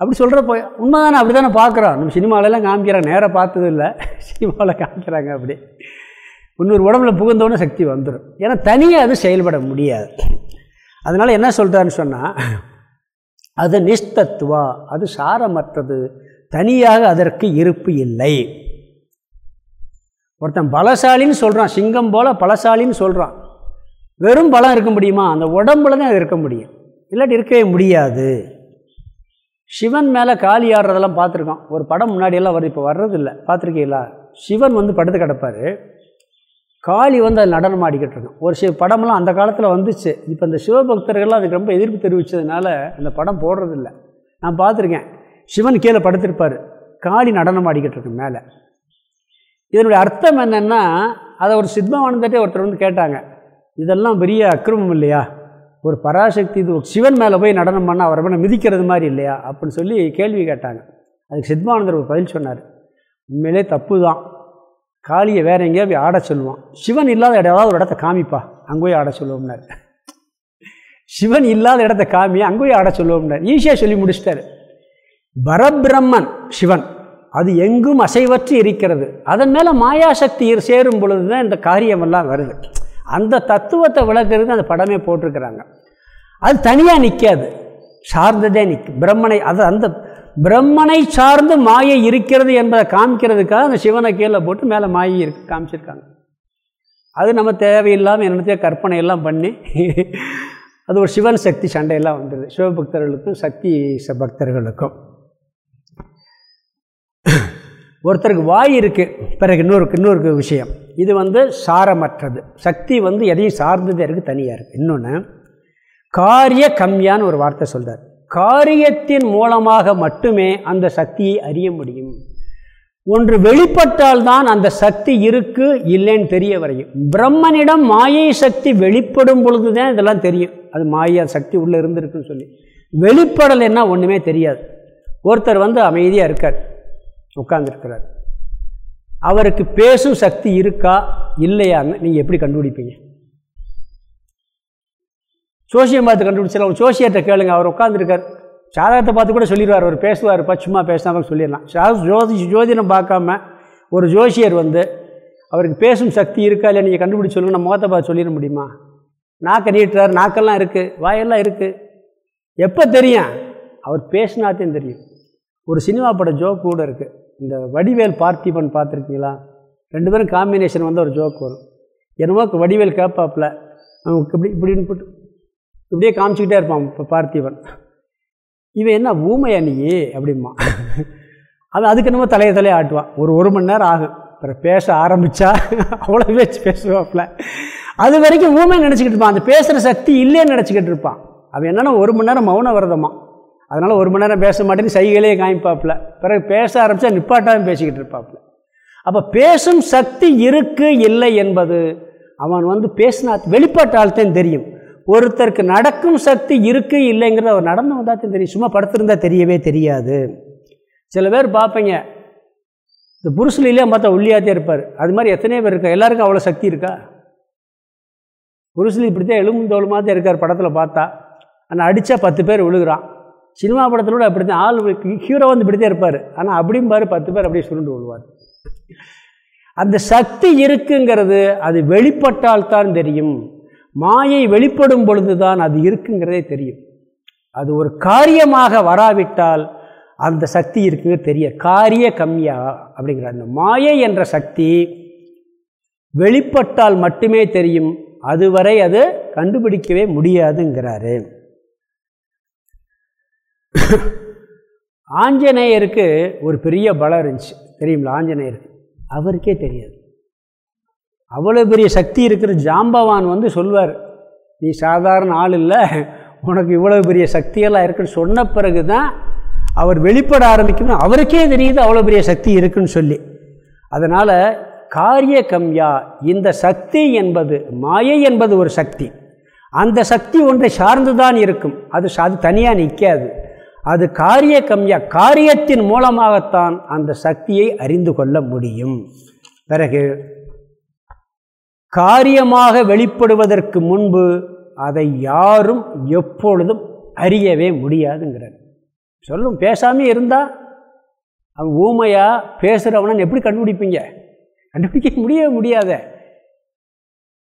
அப்படி சொல்கிறப்போ உண்மை தானே அப்படி தானே பார்க்குறோம். நம்ம சினிமாவிலலாம் காமிக்கிறோம் நேராக பார்த்தது இல்லை. சினிமாவில் காமிக்கிறாங்க அப்படி. இன்னொரு உடம்புல புகுந்தோடனே சக்தி வந்துடும் ஏன்னா தனியாக அது செயல்பட முடியாது. அதனால் என்ன சொல்கிறான்னு சொன்னால் அது நிஷ்டத்துவா அது சாரமற்றது. தனியாக அதற்கு இருப்பு இல்லை. ஒருத்தன் பலசாலின்னு சொல்கிறான் சிங்கம் போல் பலசாலின்னு சொல்கிறான் வெறும் பலம் இருக்க முடியுமா? அந்த உடம்புல தான் இருக்க முடியும். இல்லாட்டி இருக்கவே முடியாது. சிவன் மேலே காலி ஆடுறதெல்லாம் பார்த்துருக்கோம் ஒரு படம் முன்னாடியெல்லாம் வருது இப்போ வர்றதில்லை. பார்த்துருக்கீங்களா? சிவன் வந்து படுத்து கிடப்பார். காளி வந்து அது நடனம் ஆடிக்கிட்டு இருக்கும் ஒரு சில படமெல்லாம் அந்த காலத்தில் வந்துச்சு. இப்போ இந்த சிவபக்தர்கள்லாம் அதுக்கு ரொம்ப எதிர்ப்பு தெரிவித்ததுனால அந்த படம் போடுறதில்ல. நான் பார்த்துருக்கேன். சிவன் கீழே படுத்திருப்பார். காளி நடனம் ஆடிக்கிட்டு இருக்கு மேலே. இதனுடைய அர்த்தம் என்னென்னா அதை ஒரு சித்மானந்தட்டே ஒருத்தர் வந்து கேட்டாங்க. இதெல்லாம் பெரிய அக்கிரமம் இல்லையா? ஒரு பராசக்தி இது சிவன் மேலே போய் நடனம் பண்ணால் அவரை பண்ண மிதிக்கிறது மாதிரி இல்லையா? அப்படின்னு சொல்லி கேள்வி கேட்டாங்க. அதுக்கு சித்மானந்தர் ஒரு பதில் சொன்னார். உண்மையிலே தப்பு தான் காளியை வேறு எங்கேயோ போய் ஆட சொல்லுவான். சிவன் இல்லாத ஏதாவது ஒரு இடத்த காமிப்பா. அங்கே போய் ஆட சொல்லுவோம்னார். சிவன் இல்லாத இடத்த காமி அங்கே போய் ஆட சொல்லுவோம்னார். ஈஸியாக சொல்லி முடிச்சிட்டாரு. பரபிரம்மன் சிவன். அது எங்கும் அசைவற்று இருக்கிறது. அதன் மேலே மாயாசக்தி சேரும் பொழுது தான் இந்த காரியமெல்லாம் வருது. அந்த தத்துவத்தை விளக்குறது அந்த படமே போட்டிருக்கிறாங்க. அது தனியாக நிற்காது சார்ந்ததே நிற்கும் பிரம்மனை அது அந்த பிரம்மனை சார்ந்து மாயை இருக்கிறது என்பதை காமிக்கிறதுக்காக அந்த சிவனை கீழே போட்டு மேலே மாயை இருக்கு காமிச்சிருக்காங்க. அது நம்ம தேவையில்லாமல் என்னத்தையோ கற்பனை எல்லாம் பண்ணி அது ஒரு சிவன் சக்தி சண்டையெல்லாம் வந்துடுது சிவபக்தர்களுக்கும் சக்தி பக்தர்களுக்கும் ஒருத்தருக்கு வாய் இருக்குது பிறகு இன்னொரு இன்னொரு விஷயம். இது வந்து சாரமற்றது. சக்தி வந்து எதையும் சார்ந்ததே இருக்குது தனியாக இருக்குது இன்னொன்று காரிய கம்மியான்னு ஒரு வார்த்தை சொல்கிறார் காரியத்தின் மூலமாக மட்டுமே அந்த சக்தியை அறிய முடியும். ஒன்று வெளிப்பட்டால் தான் அந்த சக்தி இருக்கு இல்லைன்னு தெரிய வரையும். பிரம்மனிடம் மாயை சக்தி வெளிப்படும் பொழுது தான் இதெல்லாம் தெரியும். அது மாயா சக்தி உள்ளே இருந்திருக்குன்னு சொல்லி. வெளிப்படலைன்னா ஒன்றுமே தெரியாது. ஒருத்தர் வந்து அமைதியாக இருக்கார். உட்கார்ந்துருக்கிறார். அவருக்கு பேசும் சக்தி இருக்கா இல்லையான்னு நீங்கள் எப்படி கண்டுபிடிப்பீங்க? சோசியம் பார்த்து கண்டுபிடிச்சிடலாம். சோசியத்தை கேளுங்க. அவர் உட்காந்துருக்கார் சாதகத்தை பார்த்து கூட சொல்லிடுவார். அவர் பேசுவார். சும்மா பேசாமல் சொல்லிடலாம். ஜோதி ஜோதிடம் பார்க்காம ஒரு ஜோசியர் வந்து அவருக்கு பேசும் சக்தி இருக்கா இல்லை நீங்கள் கண்டுபிடிச்சி சொல்லுங்க. நம்ம முகத்தை பார்த்து சொல்லிட முடியுமா? நாக்கை நீட்டுறார். நாக்கெல்லாம் இருக்குது வாயெல்லாம் இருக்குது எப்போ தெரியும்? அவர் பேசினாத்தையும் தெரியும். ஒரு சினிமா பட ஜோக் கூட இருக்குது இந்த வடிவேல் பார்த்திபன் பார்த்துருக்கீங்களா? ரெண்டு பேரும் காம்பினேஷன் வந்து ஒரு ஜோக் வரும். என்னமோ வடிவேல் கேட்பாப்பில் அவனுக்கு இப்படி இப்படின்னு போட்டு இப்படியே காமிச்சிக்கிட்டே இருப்பான் இப்போ பார்த்திபன். இவன் என்ன ஊமையா நீ? அப்படிமா அது அதுக்கு என்னமோ தலையை தலையை ஆட்டுவான் ஒரு ஒரு மணி நேரம் ஆகும். அப்புறம் பேச ஆரம்பித்தா அவ்வளோ பேச்சு பேசுவாப்பில். அது வரைக்கும் ஊமை நினச்சிக்கிட்டு இருப்பான். அந்த பேசுகிற சக்தி இல்லைன்னு நினச்சிக்கிட்டு இருப்பான். அவன் என்னென்னா ஒரு மணி நேரம் மௌன விரதமா. அதனால் ஒரு மணி நேரம் பேச மாட்டேன்னு சைகளே காமிப்பாப்புல. பிறகு பேச ஆரம்பித்தா நிப்பாட்டாமல் பேசிக்கிட்டு இருப்பாப்புல. அப்போ பேசும் சக்தி இருக்கு இல்லை என்பது அவன் வந்து பேசினா வெளிப்பாட்டால்தான் தெரியும். ஒருத்தருக்கு நடக்கும் சக்தி இருக்குது இல்லைங்கிறது அவர் நடந்து வந்தால் தான் தெரியும். சும்மா படுத்திருந்தா தெரியவே தெரியாது. சில பேர் பார்ப்பீங்க இந்த புருஷிலேயே பார்த்தா உள்ளியாத்தே இருப்பார். அது மாதிரி எத்தனையோ பேர் இருக்கா? எல்லாருக்கும் அவ்வளோ சக்தி இருக்கா? புருஷலி இப்படித்தான் எலும்பு தோலுமாக தான் இருக்கார் படத்தில் பார்த்தா. ஆனால் அடித்தா பத்து பேர் விழுகிறான். சினிமா படத்தில் கூட அப்படி தான் ஆள் ஹீரோ வந்து இப்படி தான் இருப்பார். ஆனால் அப்படியும் பாரு பத்து பேர் அப்படியே சுருண்டு விழுவார். அந்த சக்தி இருக்குங்கிறது அது வெளிப்பட்டால்தான் தெரியும். மாயை வெளிப்படும் பொழுது தான் அது இருக்குங்கிறதே தெரியும். அது ஒரு காரியமாக வராவிட்டால் அந்த சக்தி இருக்குங்க தெரிய காரிய கம்மியா அப்படிங்கிற அந்த மாயை என்ற சக்தி வெளிப்பட்டால் மட்டுமே தெரியும். அதுவரை அது கண்டுபிடிக்கவே முடியாதுங்கிறாரு. ஆஞ்சநேயருக்கு ஒரு பெரிய பலம் இருந்துச்சு. தெரியுங்களா ஆஞ்சநேயருக்கு. அவருக்கே தெரியாது. அவ்வளோ பெரிய சக்தி இருக்கிற ஜாம்பவான் வந்து சொல்வார் நீ சாதாரண ஆள் இல்லை உனக்கு இவ்வளோ பெரிய சக்தியெல்லாம் இருக்குன்னு சொன்ன பிறகு தான் அவர் வெளிப்பட ஆரம்பிக்கணும் அவருக்கே தெரியுது அவ்வளோ பெரிய சக்தி இருக்குன்னு சொல்லி. அதனால் காரிய கம்யா இந்த சக்தி என்பது மாயை என்பது ஒரு சக்தி. அந்த சக்தி ஒன்றை சார்ந்து தான் இருக்கும். அது அது தனியாக நிற்காது அது காரிய கம்யா காரியத்தின் மூலமாகத்தான் அந்த சக்தியை அறிந்து கொள்ள முடியும். பிறகு காரியமாக வெளிப்படுவதற்கு முன்பு அதை யாரும் எப்பொழுதும் அறியவே முடியாதுங்கிறார். சொல்லும் பேசாமே இருந்தால் அவன் ஊமையாக பேசுகிறவனு எப்படி கண்டுபிடிப்பீங்க? கண்டுபிடிக்க முடியவே முடியாத.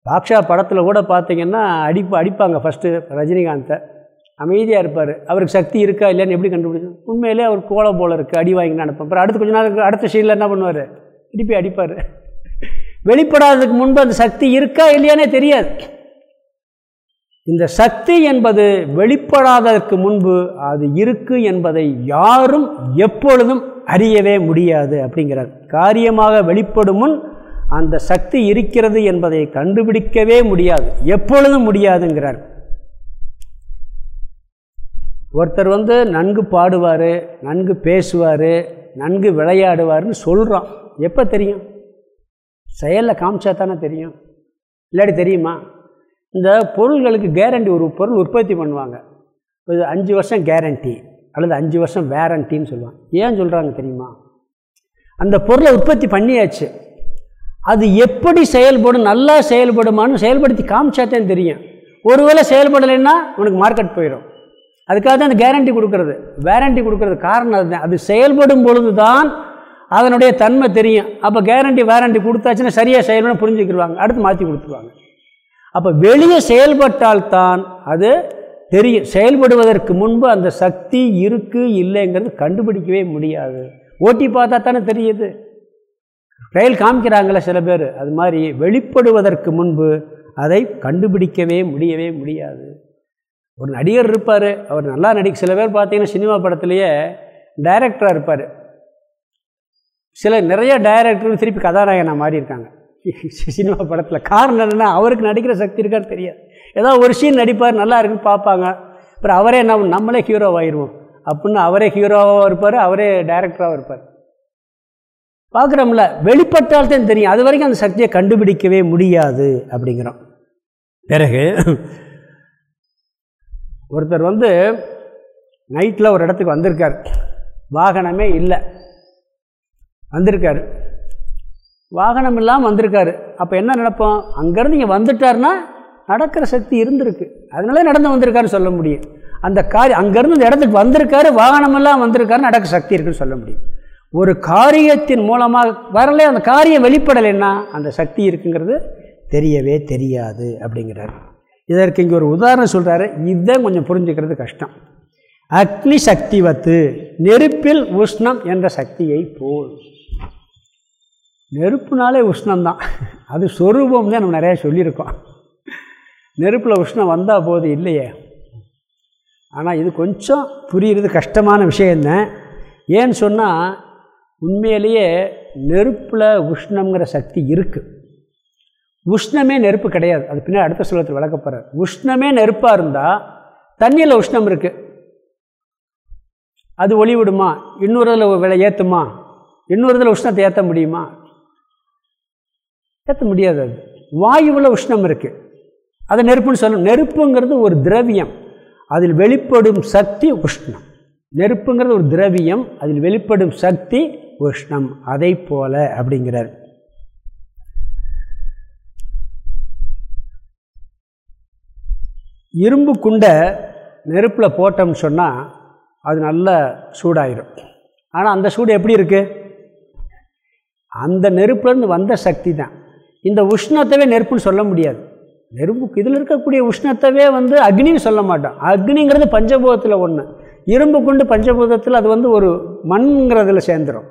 பாக்ஷா படத்தில் கூட பார்த்தீங்கன்னா அடிப்பு அடிப்பாங்க ஃபஸ்ட்டு ரஜினிகாந்தை அமைதியாக இருப்பார். அவருக்கு சக்தி இருக்கா இல்லைன்னு எப்படி கண்டுபிடிச்சு உண்மையிலே அவர் கோலை போல இருக்குது அடி வாங்கி அனுப்பேன் அப்புறம் அடுத்த கொஞ்ச நாள் அடுத்த சீனில் என்ன பண்ணுவார்? திருப்பி அடிப்பார். வெளிப்படாததுக்கு முன்பு அந்த சக்தி இருக்கா இல்லையானே தெரியாது. இந்த சக்தி என்பது வெளிப்படாததற்கு முன்பு அது இருக்கு என்பதை யாரும் எப்பொழுதும் அறியவே முடியாது அப்படிங்கிறார். காரியமாக வெளிப்படும் முன் அந்த சக்தி இருக்கிறது என்பதை கண்டுபிடிக்கவே முடியாது. எப்பொழுதும் முடியாதுங்கிறார். ஒருத்தர் வந்து நன்கு பாடுவார் நன்கு பேசுவார் நன்கு விளையாடுவார்னு சொல்கிறான் எப்போ தெரியும்? செயலில் காமிச்சா தானே தெரியும். இல்லாட்டி தெரியுமா? இந்த பொருள்களுக்கு கேரண்டி ஒரு பொருள் உற்பத்தி பண்ணுவாங்க. இது அஞ்சு வருஷம் கேரண்டி அல்லது அஞ்சு வருஷம் வேரண்டின்னு சொல்லுவாங்க. ஏன் சொல்கிறாங்க தெரியுமா? அந்த பொருளை உற்பத்தி பண்ணியாச்சு. அது எப்படி செயல்படும் நல்லா செயல்படுமான்னு செயல்படுத்தி காமிச்சாத்தான் தெரியும். ஒருவேளை செயல்படலைன்னா உனக்கு மார்க்கெட் போயிடும் அதுக்காக தான் அந்த கேரண்டி கொடுக்கறது. வேரண்டி கொடுக்கறது காரணம் அதுதான். அது செயல்படும் பொழுது தான் அதனுடைய தன்மை தெரியும். அப்போ கேரண்டி வேரண்டி கொடுத்தாச்சுன்னா சரியாக செயல்பட புரிஞ்சுக்கிடுவாங்க அடுத்து மாற்றி கொடுத்துருவாங்க. அப்போ வெளியே செயல்பட்டால்தான் அது தெரியும். செயல்படுவதற்கு முன்பு அந்த சக்தி இருக்குது இல்லைங்கிறது கண்டுபிடிக்கவே முடியாது. ஓட்டி பார்த்தா தானே தெரியுது. ரயில் காமிக்கிறாங்களே சில பேர். அது மாதிரி வெளிப்படுவதற்கு முன்பு அதை கண்டுபிடிக்கவே முடியவே முடியாது. ஒரு நடிகர் இருப்பார். அவர் நல்லா நடிக்க சில பேர் பார்த்தீங்கன்னா சினிமா படத்துலேயே டைரக்டராக இருப்பார். சில நிறைய டைரக்டர்கள் திருப்பி கதாநாயகனாக மாறி இருக்காங்க சினிமா படத்தில். காரணம் என்னென்னா அவருக்கு நடிக்கிற சக்தி இருக்கான்னு தெரியாது. ஏதோ ஒரு சீன் நடிப்பார் நல்லா இருக்குன்னு பார்ப்பாங்க. அப்புறம் அவரே என்ன நம்மளே ஹீரோ ஆயிடுவோம். அப்படின்னு அவரே ஹீரோவாகவும் இருப்பார் அவரே டைரக்டராகவும் இருப்பார். பார்க்குறோம்ல வெளிப்பட்டால்தான் தெரியும். அது வரைக்கும் அந்த சக்தியை கண்டுபிடிக்கவே முடியாது அப்படிங்கிறோம். பிறகு ஒருத்தர் வந்து நைட்டில் ஒரு இடத்துக்கு வந்திருக்கார். வாகனமே இல்லை. வந்திருக்காரு. வாகனம் இல்லாமல் வந்திருக்காரு. அப்போ என்ன நடப்போம் அங்கேருந்து இங்கே வந்துட்டார்னா நடக்கிற சக்தி இருந்திருக்கு. அதனால நடந்து வந்திருக்காருன்னு சொல்ல முடியும். அந்த காரியம் அங்கேருந்து இந்த இடத்துக்கு வந்திருக்காரு வாகனமெல்லாம் வந்திருக்காரு நடக்க சக்தி இருக்குன்னு சொல்ல முடியும். ஒரு காரியத்தின் மூலமாக வரல அந்த காரியம் வெளிப்படலைன்னா அந்த சக்தி இருக்குங்கிறது தெரியவே தெரியாது அப்படிங்கிறார். இதற்கு இங்கே ஒரு உதாரணம் சொல்கிறாரு இதுதான் கொஞ்சம் புரிஞ்சுக்கிறது கஷ்டம். அக்னி சக்திவத்து நெருப்பில் உஷ்ணம் என்ற சக்தியை போல். நெருப்புனாலே உஷ்ணம்தான். அது சொரூபம் தான் நம்ம நிறையா சொல்லியிருக்கோம். நெருப்பில் உஷ்ணம் வந்தால் போது இல்லையே. ஆனால் இது கொஞ்சம் புரியுறது கஷ்டமான விஷயந்தான் ஏன்னு சொன்னால் உண்மையிலேயே நெருப்பில் உஷ்ணங்கிற சக்தி இருக்குது உஷ்ணமே நெருப்பு கிடையாது. அது பின்னாடி அடுத்த சொல்லத்தில் விளக்கப்படுற உஷ்ணமே நெருப்பாக இருந்தால் தண்ணியில் உஷ்ணம் இருக்குது அது ஒளி விடுமா இன்னொரு இதில் விலை ஏற்றுமா இன்னொரு இதில் உஷ்ணத்தை ஏற்ற முடியுமா? ஏற்ற முடியாது அது. வாயுவில் உஷ்ணம் இருக்குது அதை நெருப்புன்னு சொல்லணும் நெருப்புங்கிறது ஒரு திரவியம். அதில் வெளிப்படும் சக்தி உஷ்ணம். நெருப்புங்கிறது ஒரு திரவியம். அதில் வெளிப்படும் சக்தி உஷ்ணம். அதை போல அப்படிங்கிறார். இரும்பு குண்டை நெருப்பில் போட்டோம்னு சொன்னால் அது நல்ல சூடாயிரும். ஆனால் அந்த சூடு எப்படி இருக்குது அந்த நெருப்புலேருந்து வந்த சக்தி தான். இந்த உஷ்ணத்தவே நெருப்புன்னு சொல்ல முடியாது. நெருப்புக்கு இதில் இருக்கக்கூடிய உஷ்ணத்தவே வந்து அக்னின்னு சொல்ல மாட்டோம் அக்னிங்கிறது பஞ்சபூதத்தில் ஒன்று இரும்பு கொண்டு பஞ்சபூதத்தில் அது வந்து ஒரு மண்ங்கிறதுல சேர்ந்துடும்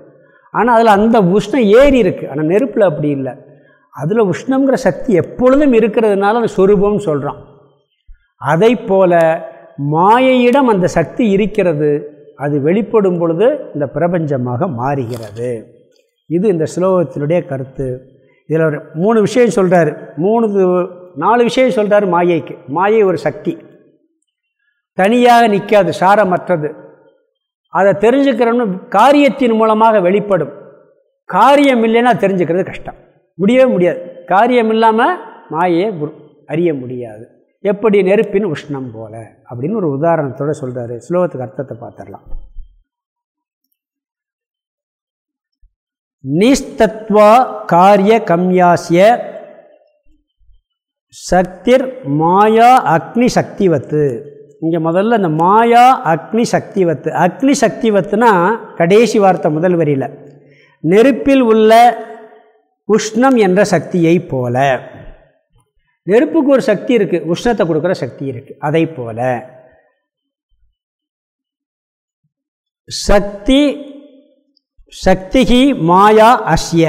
ஆனால் அதில் அந்த உஷ்ணம் ஏறி இருக்குது ஆனால் நெருப்பில் அப்படி இல்லை. அதில் உஷ்ணங்கிற சக்தி எப்பொழுதும் இருக்கிறதுனால அது சொரூபம்னு சொல்கிறான் அதை போல மாயையிடம் அந்த சக்தி இருக்கிறது. அது வெளிப்படும் பொழுது இந்த பிரபஞ்சமாக மாறுகிறது. இது இந்த ஸ்லோகத்தினுடைய கருத்து. இதில் ஒரு மூணு விஷயம் சொல்கிறார் மூணு நாலு விஷயம் சொல்கிறார் மாயைக்கு. மாயை ஒரு சக்தி. தனியாக நிற்காது சாரமற்றது. அதை தெரிஞ்சுக்கிறோம்னு காரியத்தின் மூலமாக வெளிப்படும். காரியம் இல்லைன்னா தெரிஞ்சுக்கிறது கஷ்டம். முடியவே முடியாது. காரியம் இல்லாமல் மாயையை அறிய முடியாது. எப்படி நெருப்பின் உஷ்ணம் போல? அப்படின்னு ஒரு உதாரணத்தோடு சொல்கிறாரு ஸ்லோகத்துக்கு அர்த்தத்தை பார்த்துடலாம். நீஸ்தத்வா காரிய கம்யாசிய சக்திர் மாயா அக்னி சக்திவத்து. இங்கே முதல்ல இந்த மாயா அக்னி சக்திவத்து. அக்னி சக்திவத்துனா கடைசி வார்த்தை முதல் வரியில். நெருப்பில் உள்ள உஷ்ணம் என்ற சக்தியை போல. நெருப்புக்கு ஒரு சக்தி இருக்குது உஷ்ணத்தை கொடுக்குற சக்தி இருக்குது அதை போல. சக்தி சக்திகி மாயா அஸ்ய.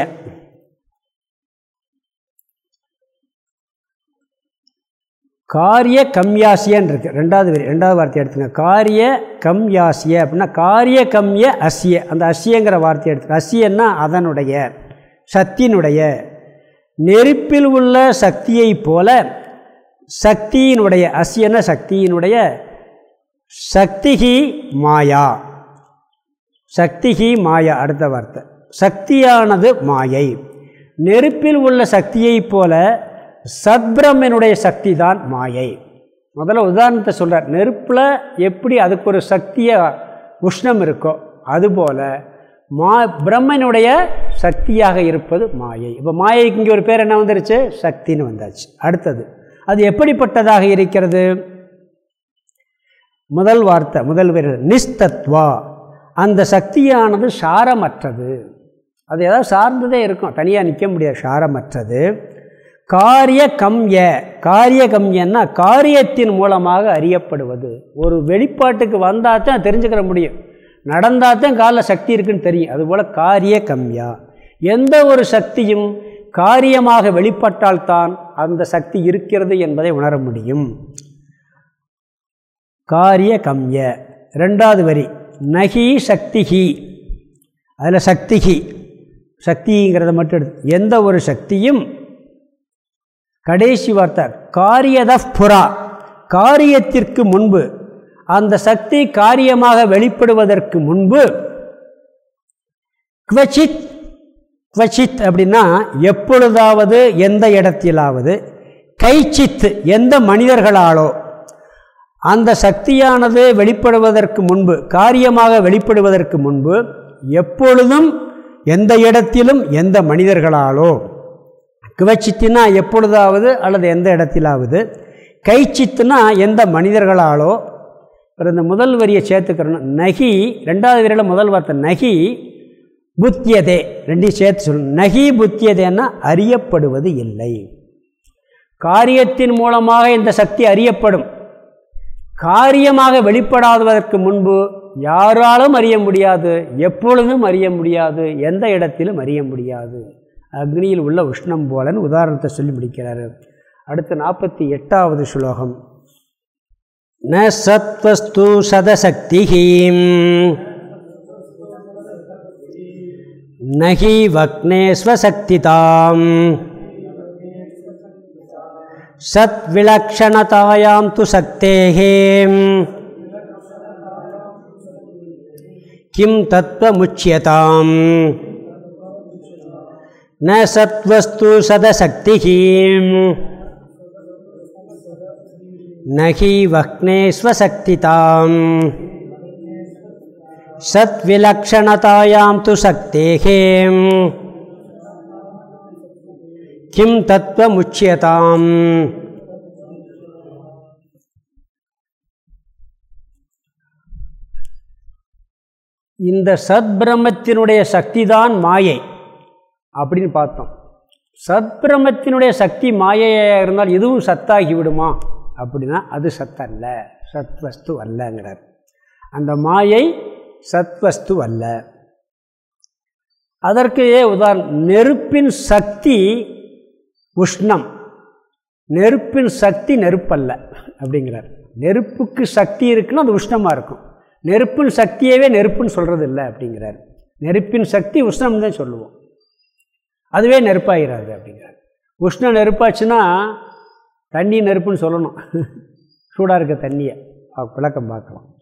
காரிய கம்யாசியன் இருக்குது ரெண்டாவது வரி ரெண்டாவது வார்த்தை எடுத்துங்க. காரிய கம்யாசிய அப்படின்னா காரிய கம்ய அசிய அந்த அசியங்கிற வார்த்தையை எடுத்து அசியன்னா அதனுடைய சக்தியினுடைய நெருப்பில் உள்ள சக்தியை போல சக்தியினுடைய அசியன சக்தியினுடைய சக்திகி மாயா. சக்திகி மாயா அடுத்த வார்த்தை. சக்தியானது மாயை. நெருப்பில் உள்ள சக்தியைப் போல சத்பிரமனுடைய சக்தி தான் மாயை. முதல்ல உதாரணத்தை சொல்கிறார் நெருப்பில் எப்படி அதுக்கு ஒரு சக்தியை உஷ்ணம் இருக்கோ அதுபோல் மா பிரம்மனுடைய சக்தியாக இருப்பது மாயை. இப்போ மாயைக்கு இங்கே ஒரு பேர் என்ன வந்துருச்சு? சக்தின்னு வந்தாச்சு. அடுத்தது அது எப்படிப்பட்டதாக இருக்கிறது? முதல் வார்த்தை முதல் பேர் நிஸ்தத்வா. அந்த சக்தியானது சாரமற்றது. அது ஏதாவது சார்ந்ததே இருக்கும். தனியாக நிற்க முடியாது. சாரமற்றது. காரிய கம்ய காரிய கம்யன்னா காரியத்தின் மூலமாக அறியப்படுவது. ஒரு வெளிப்பாட்டுக்கு வந்தால் தான் தெரிஞ்சுக்கிற முடியும். நடந்தால் தான் காலில் சக்தி இருக்குன்னு தெரியும். அதுபோல் காரிய கம்யா எந்த ஒரு சக்தியும் காரியமாக வெளிப்பட்டால்தான் அந்த சக்தி இருக்கிறது என்பதை உணர முடியும். காரிய கம்ய ரெண்டாவது வரி. நகி சக்திகி அதில் சக்திகி சக்திங்கிறத மட்டும் எடுத்து எந்த ஒரு சக்தியும் கடைசி வார்த்தை காரியத புறா. காரியத்திற்கு முன்பு அந்த சக்தி காரியமாக வெளிப்படுவதற்கு முன்பு குவச்சித் குவச்சித் அப்படின்னா எப்பொழுதாவது எந்த இடத்திலாவது கைச்சித்து எந்த மனிதர்களாலோ அந்த சக்தியானது வெளிப்படுவதற்கு முன்பு காரியமாக வெளிப்படுவதற்கு முன்பு எப்பொழுதும் எந்த இடத்திலும் எந்த மனிதர்களாலோ குவச்சித்துனா எப்பொழுதாவது அல்லது எந்த இடத்திலாவது கைச்சித்துனா எந்த மனிதர்களாலோ இந்த முதல் வரியை சேர்த்துக்கிறோம் நகி ரெண்டாவது வரியில் முதல் வார்த்தை நகி புத்தியதே ரெண்டையும் சேர்த்து சொல்லணும் நகி புத்தியதேன்னா அறியப்படுவது இல்லை. காரியத்தின் மூலமாக இந்த சக்தி அறியப்படும். காரியமாக வெளிப்படாததற்கு முன்பு யாராலும் அறிய முடியாது எப்பொழுதும் அறிய முடியாது எந்த இடத்திலும் அறிய முடியாது. அக்னியில் உள்ள உஷ்ணம் போலன்னு உதாரணத்தை சொல்லி முடிக்கிறார். அடுத்து நாற்பத்தி எட்டாவது ஸ்லோகம். ந சத்வஸ்து சதசக்தி நகி வக்னே ஸ்வசக்திதாம் சத்விலக்ஷணதாயாம் து சக்தேகே கிம் தத்துவமுச்சியதாம் ந சத்வஸ்து சதசக்தி நகி வக்னே ஸ்வசக்திதாம் சத்விலக்ஷணதாயாம் து சக்தேகே கிம் தத்துவமுச்சியதாம் இந்த சத்பிரமத்தினுடைய சக்தி தான் மாயை அப்படின்னு பார்த்தோம். சத்பிரமத்தினுடைய சக்தி மாயையாக இருந்தால் இதுவும் சத்தாகி விடுமா அப்படின்னா அது சத்தல்ல சத்வஸ்து அல்லங்கிறார். அந்த மாயை சத்வஸ்து அல்ல. அதற்கு உதாரணம் நெருப்பின் சக்தி உஷ்ணம். நெருப்பின் சக்தி நெருப்பல்ல அப்படிங்கிறார். நெருப்புக்கு சக்தி இருக்குன்னா அது உஷ்ணமாக இருக்கும். நெருப்பின் சக்தியவே நெருப்புன்னு சொல்கிறது இல்லை அப்படிங்கிறார். நெருப்பின் சக்தி உஷ்ணம் தான் சொல்லுவோம். அதுவே நெருப்பாகிறாரு அப்படிங்கிறார். உஷ்ணம் நெருப்பாச்சுன்னா தண்ணி நெருப்புன்னு சொல்லணும். சூடாக இருக்க தண்ணியை. விளக்கம் பார்க்கலாம்.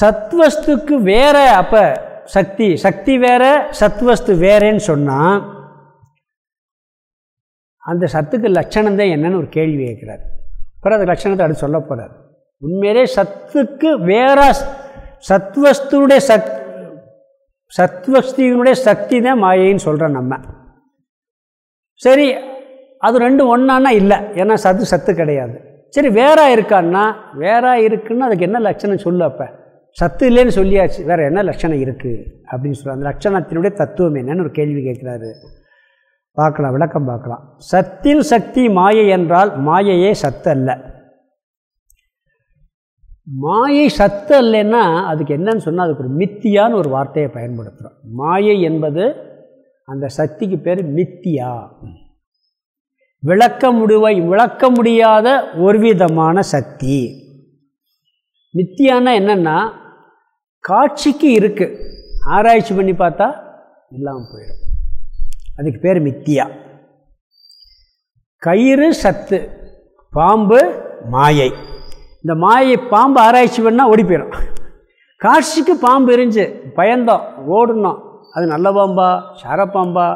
சத்வஸ்துக்கு வேற அப்போ சக்தி சக்தி வேற சத்வஸ்து வேறேன்னு சொன்னால் அந்த சத்துக்கு லட்சணம் தான் என்னன்னு ஒரு கேள்வி கேட்குறாரு. அப்புறம் அந்த லட்சணத்தை அடுத்து சொல்ல போகிறார் உண்மையிலே சத்துக்கு வேற சத்வஸ்துடைய சத் சத்வஸ்தியினுடைய சக்தி தான் மாயைன்னு சொல்கிறோம் நம்ம. சரி அது ரெண்டும் ஒன்றானா இல்லை. ஏன்னா சத்து சத்து கிடையாது. சரி வேறா இருக்கான்னா வேறா இருக்குன்னா அதுக்கு என்ன லட்சணம் சொல்லு அப்போ? சத்து இல்லைன்னு சொல்லியாச்சு. வேறு என்ன லட்சணம் இருக்குது அப்படின்னு சொல்கிறார் அந்த லட்சணத்தினுடைய தத்துவம் என்னன்னு ஒரு கேள்வி கேட்குறாரு. பார்க்கலாம் விளக்கம் பார்க்கலாம். சத்தின் சக்தி மாயை என்றால் மாயையே சத்து அல்ல மாயை சத்து அல்லன்னா அதுக்கு என்னன்னு சொன்னால் அதுக்கு ஒரு மித்தியான்னு ஒரு வார்த்தையை பயன்படுத்துகிறோம் மாயை என்பது அந்த சக்திக்கு பேர் மித்தியா. விளக்க முடிவை விளக்க முடியாத ஒரு விதமான சக்தி. மித்தியானா என்னென்னா காட்சிக்கு இருக்குது ஆராய்ச்சி பண்ணி பார்த்தா இல்லாமல் போயிடும். அதுக்கு பேர் மித்தியா. கயிறு சத்து பாம்பு மாயை. இந்த மாயை பாம்பு ஆராய்ச்சி பண்ணால் ஓடி போயிடும் காட்சிக்கு பாம்பு இருந்துச்சு பயந்தோம் ஓடணும் அது நல்ல பாம்பா சாரப்பாம்பா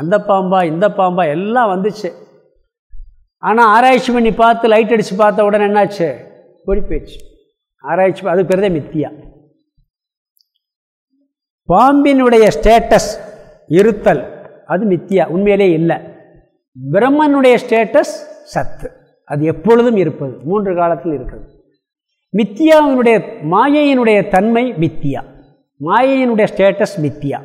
அந்த பாம்பா இந்த பாம்பா எல்லாம் வந்துச்சு. ஆனால் ஆராய்ச்சி பண்ணி பார்த்து லைட் அடித்து பார்த்த உடனே என்னாச்சு? ஓடி போயிடுச்சு. ஆராய்ச்சி அது பேர் மித்தியா. பாம்பினுடைய ஸ்டேட்டஸ் இருத்தல். அது மித்தியா உண்மையிலே இல்லை. பிரம்மனுடைய ஸ்டேட்டஸ் சத்து. அது எப்பொழுதும் இருப்பது மூன்று காலத்தில் இருக்கிறது. மித்தியாவினுடைய மாயையினுடைய தன்மை மித்தியா. மாயையினுடைய ஸ்டேட்டஸ் மித்தியா.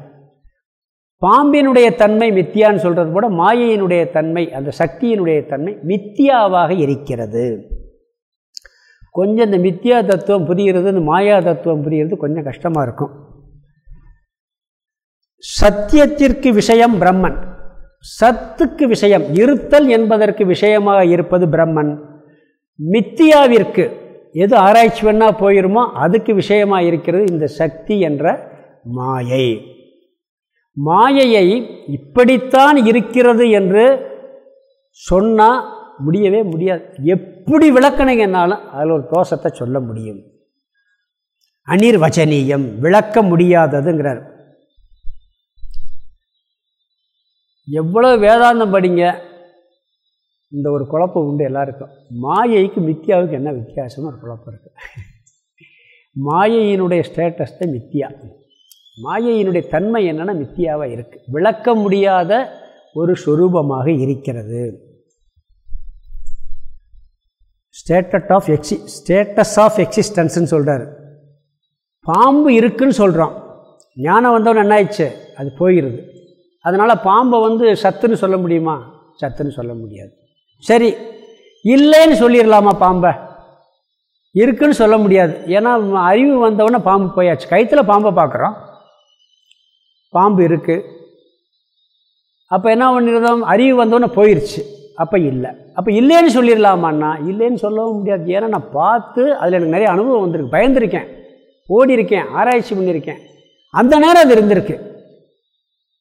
பாம்பினுடைய தன்மை மித்தியான்னு சொல்கிறது கூட மாயையினுடைய தன்மை அந்த சக்தியினுடைய தன்மை மித்தியாவாக இருக்கிறது. கொஞ்சம் இந்த மித்தியா தத்துவம் புரிகிறது இந்த மாயா தத்துவம் புரிகிறது கொஞ்சம் கஷ்டமாக இருக்கும். சத்தியத்திற்கு விஷயம் பிரம்மன். சத்துக்கு விஷயம் இருத்தல் என்பதற்கு விஷயமாக இருப்பது பிரம்மன். மித்தியாவிற்கு எது ஆராய்ச்சி பண்ணால் போயிருமோ அதுக்கு விஷயமாக இருக்கிறது இந்த சக்தி என்ற மாயை. மாயையை இப்படித்தான் இருக்கிறது என்று சொன்னால் முடியவே முடியாது. எப்படி விளக்கணுங்கன்னாலும் அதில் ஒரு தோஷத்தை சொல்ல முடியும். அனிர்வச்சனீயம் விளக்க முடியாததுங்கிறார். எவ்வளோ வேதாந்தம் படிங்க. இந்த ஒரு குழப்பம் உண்டு எல்லாருக்கும். மாயைக்கு மித்தியாவுக்கு என்ன வித்தியாசம்னு ஒரு குழப்பம் இருக்குது மாயையினுடைய ஸ்டேட்டஸ் தான் மித்தியா. மாயையினுடைய தன்மை என்னென்னா மித்தியாவாக இருக்குது விளக்க முடியாத ஒரு சொரூபமாக இருக்கிறது. ஸ்டேட்டட் ஆஃப் எக்ஸி ஸ்டேட்டஸ் ஆஃப் எக்ஸிஸ்டன்ஸ்னு சொல்கிறார் பாம்பு இருக்குன்னு சொல்கிறோம் ஞானம் வந்தவன் என்ன ஆயிடுச்சு? அது போயிடுது அதனால் பாம்பை வந்து சத்துன்னு சொல்ல முடியுமா? சத்துன்னு சொல்ல முடியாது. சரி இல்லைன்னு சொல்லிடலாமா பாம்பை? இருக்குன்னு சொல்ல முடியாது. ஏன்னா அறிவு வந்தவொடனே பாம்பு போயாச்சு. கைத்தில் பாம்பை பார்க்குறோம். பாம்பு இருக்குது அப்போ என்ன பண்ணிருந்தோம்? அறிவு வந்தோடனே போயிடுச்சு அப்போ இல்லை. அப்போ இல்லைன்னு சொல்லிடலாமாண்ணா? இல்லைன்னு சொல்லவும் முடியாது. ஏன்னா நான் பார்த்து அதில் எனக்கு நிறைய அனுபவம் வந்திருக்கு. பயந்துருக்கேன். ஓடி இருக்கேன் ஆராய்ச்சி பண்ணியிருக்கேன். அந்த நேரம் அது இருந்திருக்கு.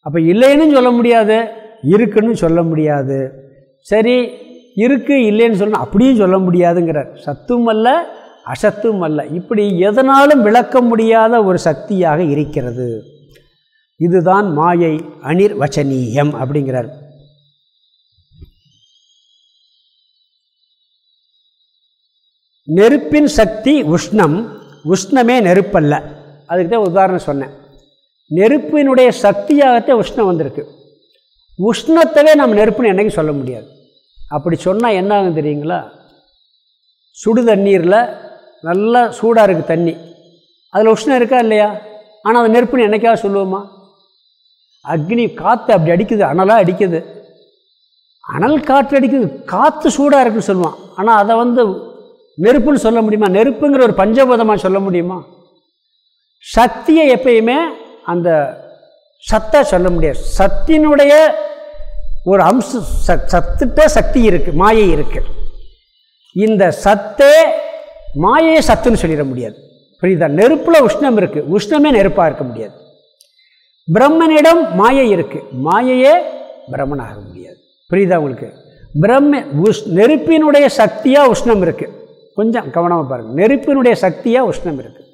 அப்போ இல்லைன்னு சொல்ல முடியாது இருக்குன்னு சொல்ல முடியாது. சரி இருக்குது இல்லைன்னு சொல்லணும் அப்படியும் சொல்ல முடியாதுங்கிறார். சத்தும் அல்ல அசத்தும் அல்ல. இப்படி எதனாலும் விளக்க முடியாத ஒரு சக்தியாக இருக்கிறது. இதுதான் மாயை அனிர்வச்சனீயம் அப்படிங்கிறார். நெருப்பின் சக்தி உஷ்ணம் உஷ்ணமே நெருப்பல்ல. அதுக்கு தான் உதாரணம் சொன்னேன். நெருப்பினுடைய சக்தியாகத்தே உஷ்ணம் வந்திருக்கு. உஷ்ணத்தவே நம்ம நெருப்புன்னு என்றைக்கும் சொல்ல முடியாது. அப்படி சொன்னால் என்ன ஆகும் தெரியுங்களா? சுடு தண்ணீரில் நல்லா சூடாக இருக்குது தண்ணி. அதில் உஷ்ணம் இருக்கா இல்லையா? ஆனால் அது நெருப்புன்னு என்னைக்காவது சொல்லுவோமா? அக்னி காற்று அப்படி அடிக்குது அனலாக அடிக்குது. அனல் காற்று அடிக்குது காற்று சூடாக இருக்குன்னு சொல்லுவான். ஆனால் அதை வந்து நெருப்புன்னு சொல்ல முடியுமா? நெருப்புங்கிற ஒரு பஞ்சபூதமாக சொல்ல முடியுமா? சக்தியை எப்பயுமே அந்த சத்தை சொல்ல முடியாது. சத்தினுடைய ஒரு அம்ச சத்துட்ட சக்தி இருக்குது மாயை இருக்குது இந்த சத்தே மாயையே சத்துன்னு சொல்லிட முடியாது. புரியுதா? நெருப்பில் உஷ்ணம் இருக்குது உஷ்ணமே நெருப்பாக இருக்க முடியாது. பிரம்மனிடம் மாயை இருக்குது மாயையே பிரம்மனாக முடியாது. புரியுதா உங்களுக்கு? பிரம்ம உஷ் நெருப்பினுடைய சக்தியாக உஷ்ணம் இருக்குது கொஞ்சம் கவனமாக பாருங்கள் நெருப்பினுடைய சக்தியாக உஷ்ணம் இருக்குது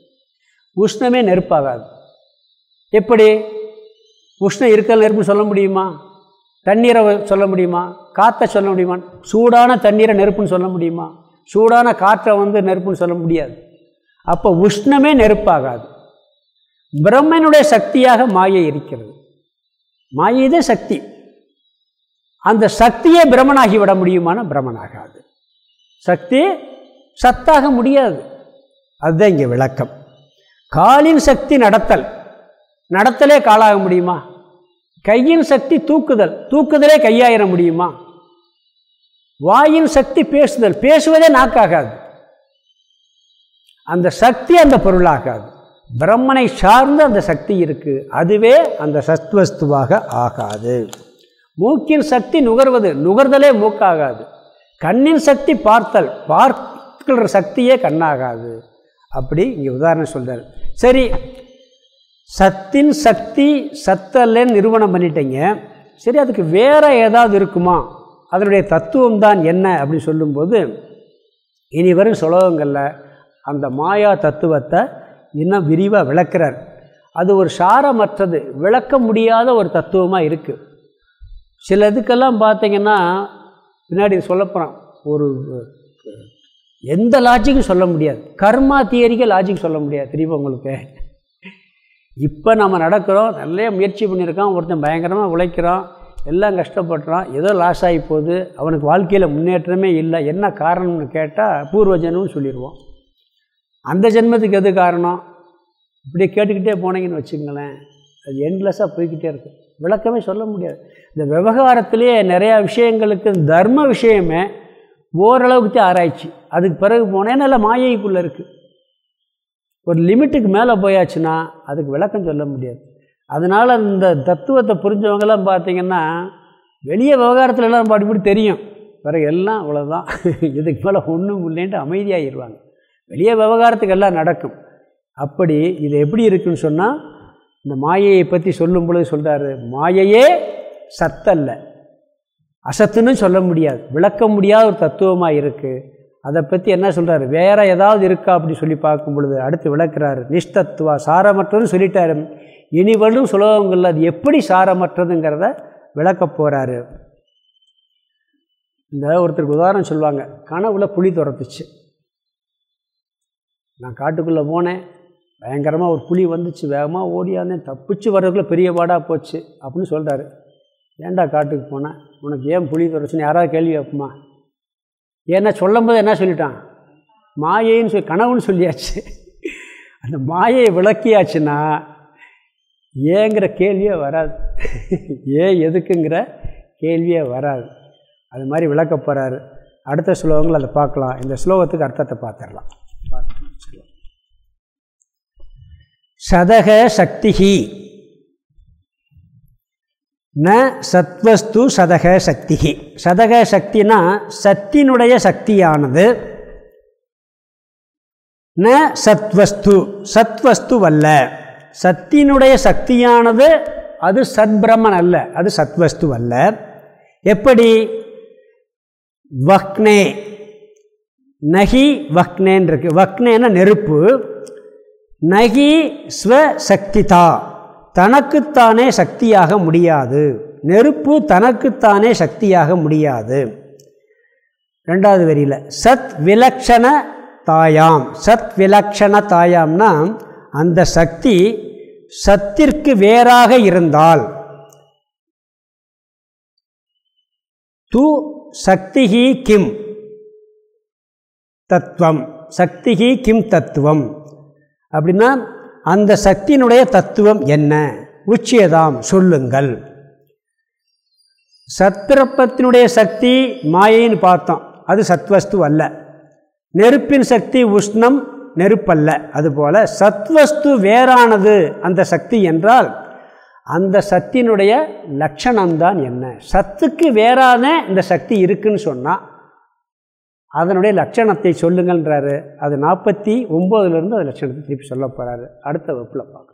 உஷ்ணமே நெருப்பாகாது. எப்படி? உஷ்ணம் இருக்கல் நெருப்புன்னு சொல்ல முடியுமா? தண்ணீரை சொல்ல முடியுமா? காற்றை சொல்ல முடியுமா? சூடான தண்ணீரை நெருப்புன்னு சொல்ல முடியுமா? சூடான காற்றை வந்து நெருப்புன்னு சொல்ல முடியாது. அப்போ உஷ்ணமே நெருப்பாகாது. பிரம்மனுடைய சக்தியாக மாயை இருக்கிறது. மாயை சக்தி. அந்த சக்தியே பிரம்மனாகி விட முடியுமான? பிரம்மனாகாது. சக்தி சத்தாக முடியாது. அதுதான் இங்கே விளக்கம். காலின் சக்தி நடத்தல். நடத்தலே காலாக முடியுமா? கையின் சக்தி தூக்குதல். தூக்குதலே கையாயிர முடியுமா? வாயின் சக்தி பேசுதல். பேசுவதே நாக்காகாது. அந்த சக்தி அந்த பொருளாகாது. பிரம்மனை சார்ந்து அந்த சக்தி இருக்குது அதுவே அந்த சத்வஸ்துவாக ஆகாது. மூக்கின் சக்தி நுகர்வது. நுகர்தலே மூக்காகாது. கண்ணின் சக்தி பார்த்தல். பார்க்கிற சக்தியே கண்ணாகாது. அப்படி இங்கே உதாரணம் சொல்கிறார் சரி சத்தின் சக்தி சத்தல்லன்னு நிறுவனம் பண்ணிட்டீங்க. சரி அதுக்கு வேறு ஏதாவது இருக்குமா? அதனுடைய தத்துவம் தான் என்ன அப்படின்னு சொல்லும்போது இனி வரும் சுலோகங்களில் அந்த மாயா தத்துவத்தை இன்னும் விரிவாக விளக்கிறார். அது ஒரு சாரமற்றது விளக்க முடியாத ஒரு தத்துவமாக இருக்குது சில இதுக்கெல்லாம் பார்த்திங்கன்னா பின்னாடி சொல்லப்போகிறோம் ஒரு எந்த லாஜிக்கும் சொல்ல முடியாது. கர்மா தியரிக்கு லாஜிக் சொல்ல முடியாது தெரியுமா உங்களுக்கு? இப்போ நம்ம நடக்கிறோம் நிறைய முயற்சி பண்ணியிருக்கோம் ஒருத்தன் பயங்கரமாக உழைக்கிறான் எல்லாம் கஷ்டப்படுறான் ஏதோ லாஸ் ஆகி போகுது அவனுக்கு வாழ்க்கையில் முன்னேற்றமே இல்லை என்ன காரணம்னு கேட்டால் பூர்வ ஜென்மம்னு சொல்லிடுவோம் அந்த ஜென்மத்துக்கு எது காரணம்? இப்படி கேட்டுக்கிட்டே போனீங்கன்னு வச்சுங்களேன் அது எண்ட்லெஸ்ஸாக போய்கிட்டே இருக்கும் விளக்கமே சொல்ல முடியாது. இந்த விவகாரத்திலே நிறையா விஷயங்களுக்கு தர்ம விஷயமே ஓரளவுக்கு ஆராய்ச்சி. அதுக்கு பிறகு போனேன்னு நல்ல மாயைக்குள்ளே இருக்குது ஒரு லிமிட்டுக்கு மேலே போயாச்சுன்னா அதுக்கு விளக்கம் சொல்ல முடியாது. அதனால் இந்த தத்துவத்தை புரிஞ்சவங்கெல்லாம் பார்த்திங்கன்னா வெளியே விவகாரத்துலலாம் நம்ம அப்படி தெரியும். பிறகு எல்லாம் அவ்வளோதான் இதுக்கு மேலே ஒன்றும் இல்லைன்ட்டு அமைதியாகிடுவாங்க வெளியே விவகாரத்துக்கு எல்லாம் நடக்கும். அப்படி இது எப்படி இருக்குன்னு சொன்னால் இந்த மாயையை பற்றி சொல்லும் பொழுது சொல்கிறாரு மாயையே சத்தல்ல. அசத்துன்னு சொல்ல முடியாது. விளக்க முடியாத ஒரு தத்துவமாக இருக்குது அதை பற்றி என்ன சொல்கிறார் வேறு ஏதாவது இருக்கா? அப்படின்னு சொல்லி பார்க்கும் பொழுது அடுத்து விளக்குறாரு. நிஷ்டத்துவா சாரமற்றதுன்னு சொல்லிட்டாரு. இனி வரும் சுலோகங்களில் அது எப்படி சாரமற்றதுங்கிறத விளக்க போகிறாரு இந்த ஒருத்தருக்கு உதாரணம் சொல்லுவாங்க. கனவுல புலி துரத்துச்சு. நான் காட்டுக்குள்ளே போனேன். பயங்கரமாக ஒரு புலி வந்துச்சு. வேகமாக ஓடியாந்தேன் தப்பிச்சு வர்றதுக்குள்ளே பெரிய பாடாக போச்சு. அப்படின்னு சொல்கிறாரு ஏன்டா காட்டுக்கு போனேன் உனக்கு ஏன் புளி துரத்துச்சுன்னு யாராவது கேள்வி வைப்புமா ஏன்னா சொல்லும் போது என்ன சொல்லிட்டான்? மாயைன்னு சொல்லி கனவுன்னு சொல்லியாச்சு. அந்த மாயையை விளக்கியாச்சுன்னா ஏங்கிற கேள்வியே வராது. ஏன் எதுக்குங்கிற கேள்வியே வராது. அது மாதிரி விளக்க போகிறாரு அடுத்த ஸ்லோகங்கள் அதை பார்க்கலாம். இந்த ஸ்லோகத்துக்கு அர்த்தத்தை பார்த்துடலாம். சதக சக்திஹி. ந சத்வஸ்து சதக சக்திகி சதக சக்தினா சத்தினுடைய சக்தியானது. ந சத்வஸ்து சத்வஸ்து அல்ல சத்தினுடைய சக்தியானது அது சத்பிரமன் அல்ல அது சத்வஸ்து அல்ல எப்படி? வக்னே. நகி வக்னேன்னு இருக்கு வக்னேன நெருப்பு. நகி ஸ்வசக்திதா. தனக்குத்தானே சக்தியாக முடியாது. நெருப்பு தனக்குத்தானே சக்தியாக முடியாது. ரெண்டாவது வரியில் சத் விலக்ஷண தாயாம். சத் விலக்ஷண தாயாம்னா அந்த சக்தி சத்திற்கு வேறாக இருந்தால் து சக்திஹி கிம் தத்துவம் சக்திஹி கிம் தத்துவம் அப்படின்னா அந்த சக்தியினுடைய தத்துவம் என்ன? உச்சியதாம் சொல்லுங்கள். சத்திரப்பத்தினுடைய சக்தி மாயைன்னு பார்த்தோம். அது சத்வஸ்து அல்ல. நெருப்பின் சக்தி உஷ்ணம் நெருப்பல்ல. அதுபோல் சத்வஸ்து வேறானது அந்த சக்தி என்றால் அந்த சக்தியினுடைய லட்சணம்தான் என்ன? சத்துக்கு வேறான இந்த சக்தி இருக்குன்னு சொன்னால் அதனுடைய லட்சணத்தை சொல்லுங்கள்ன்றாரு. அது நாற்பத்தி ஒம்போதுலேருந்து அது லட்சணத்தை திருப்பி சொல்ல போகிறாரு அடுத்த வகுப்பில் பார்ப்போம்.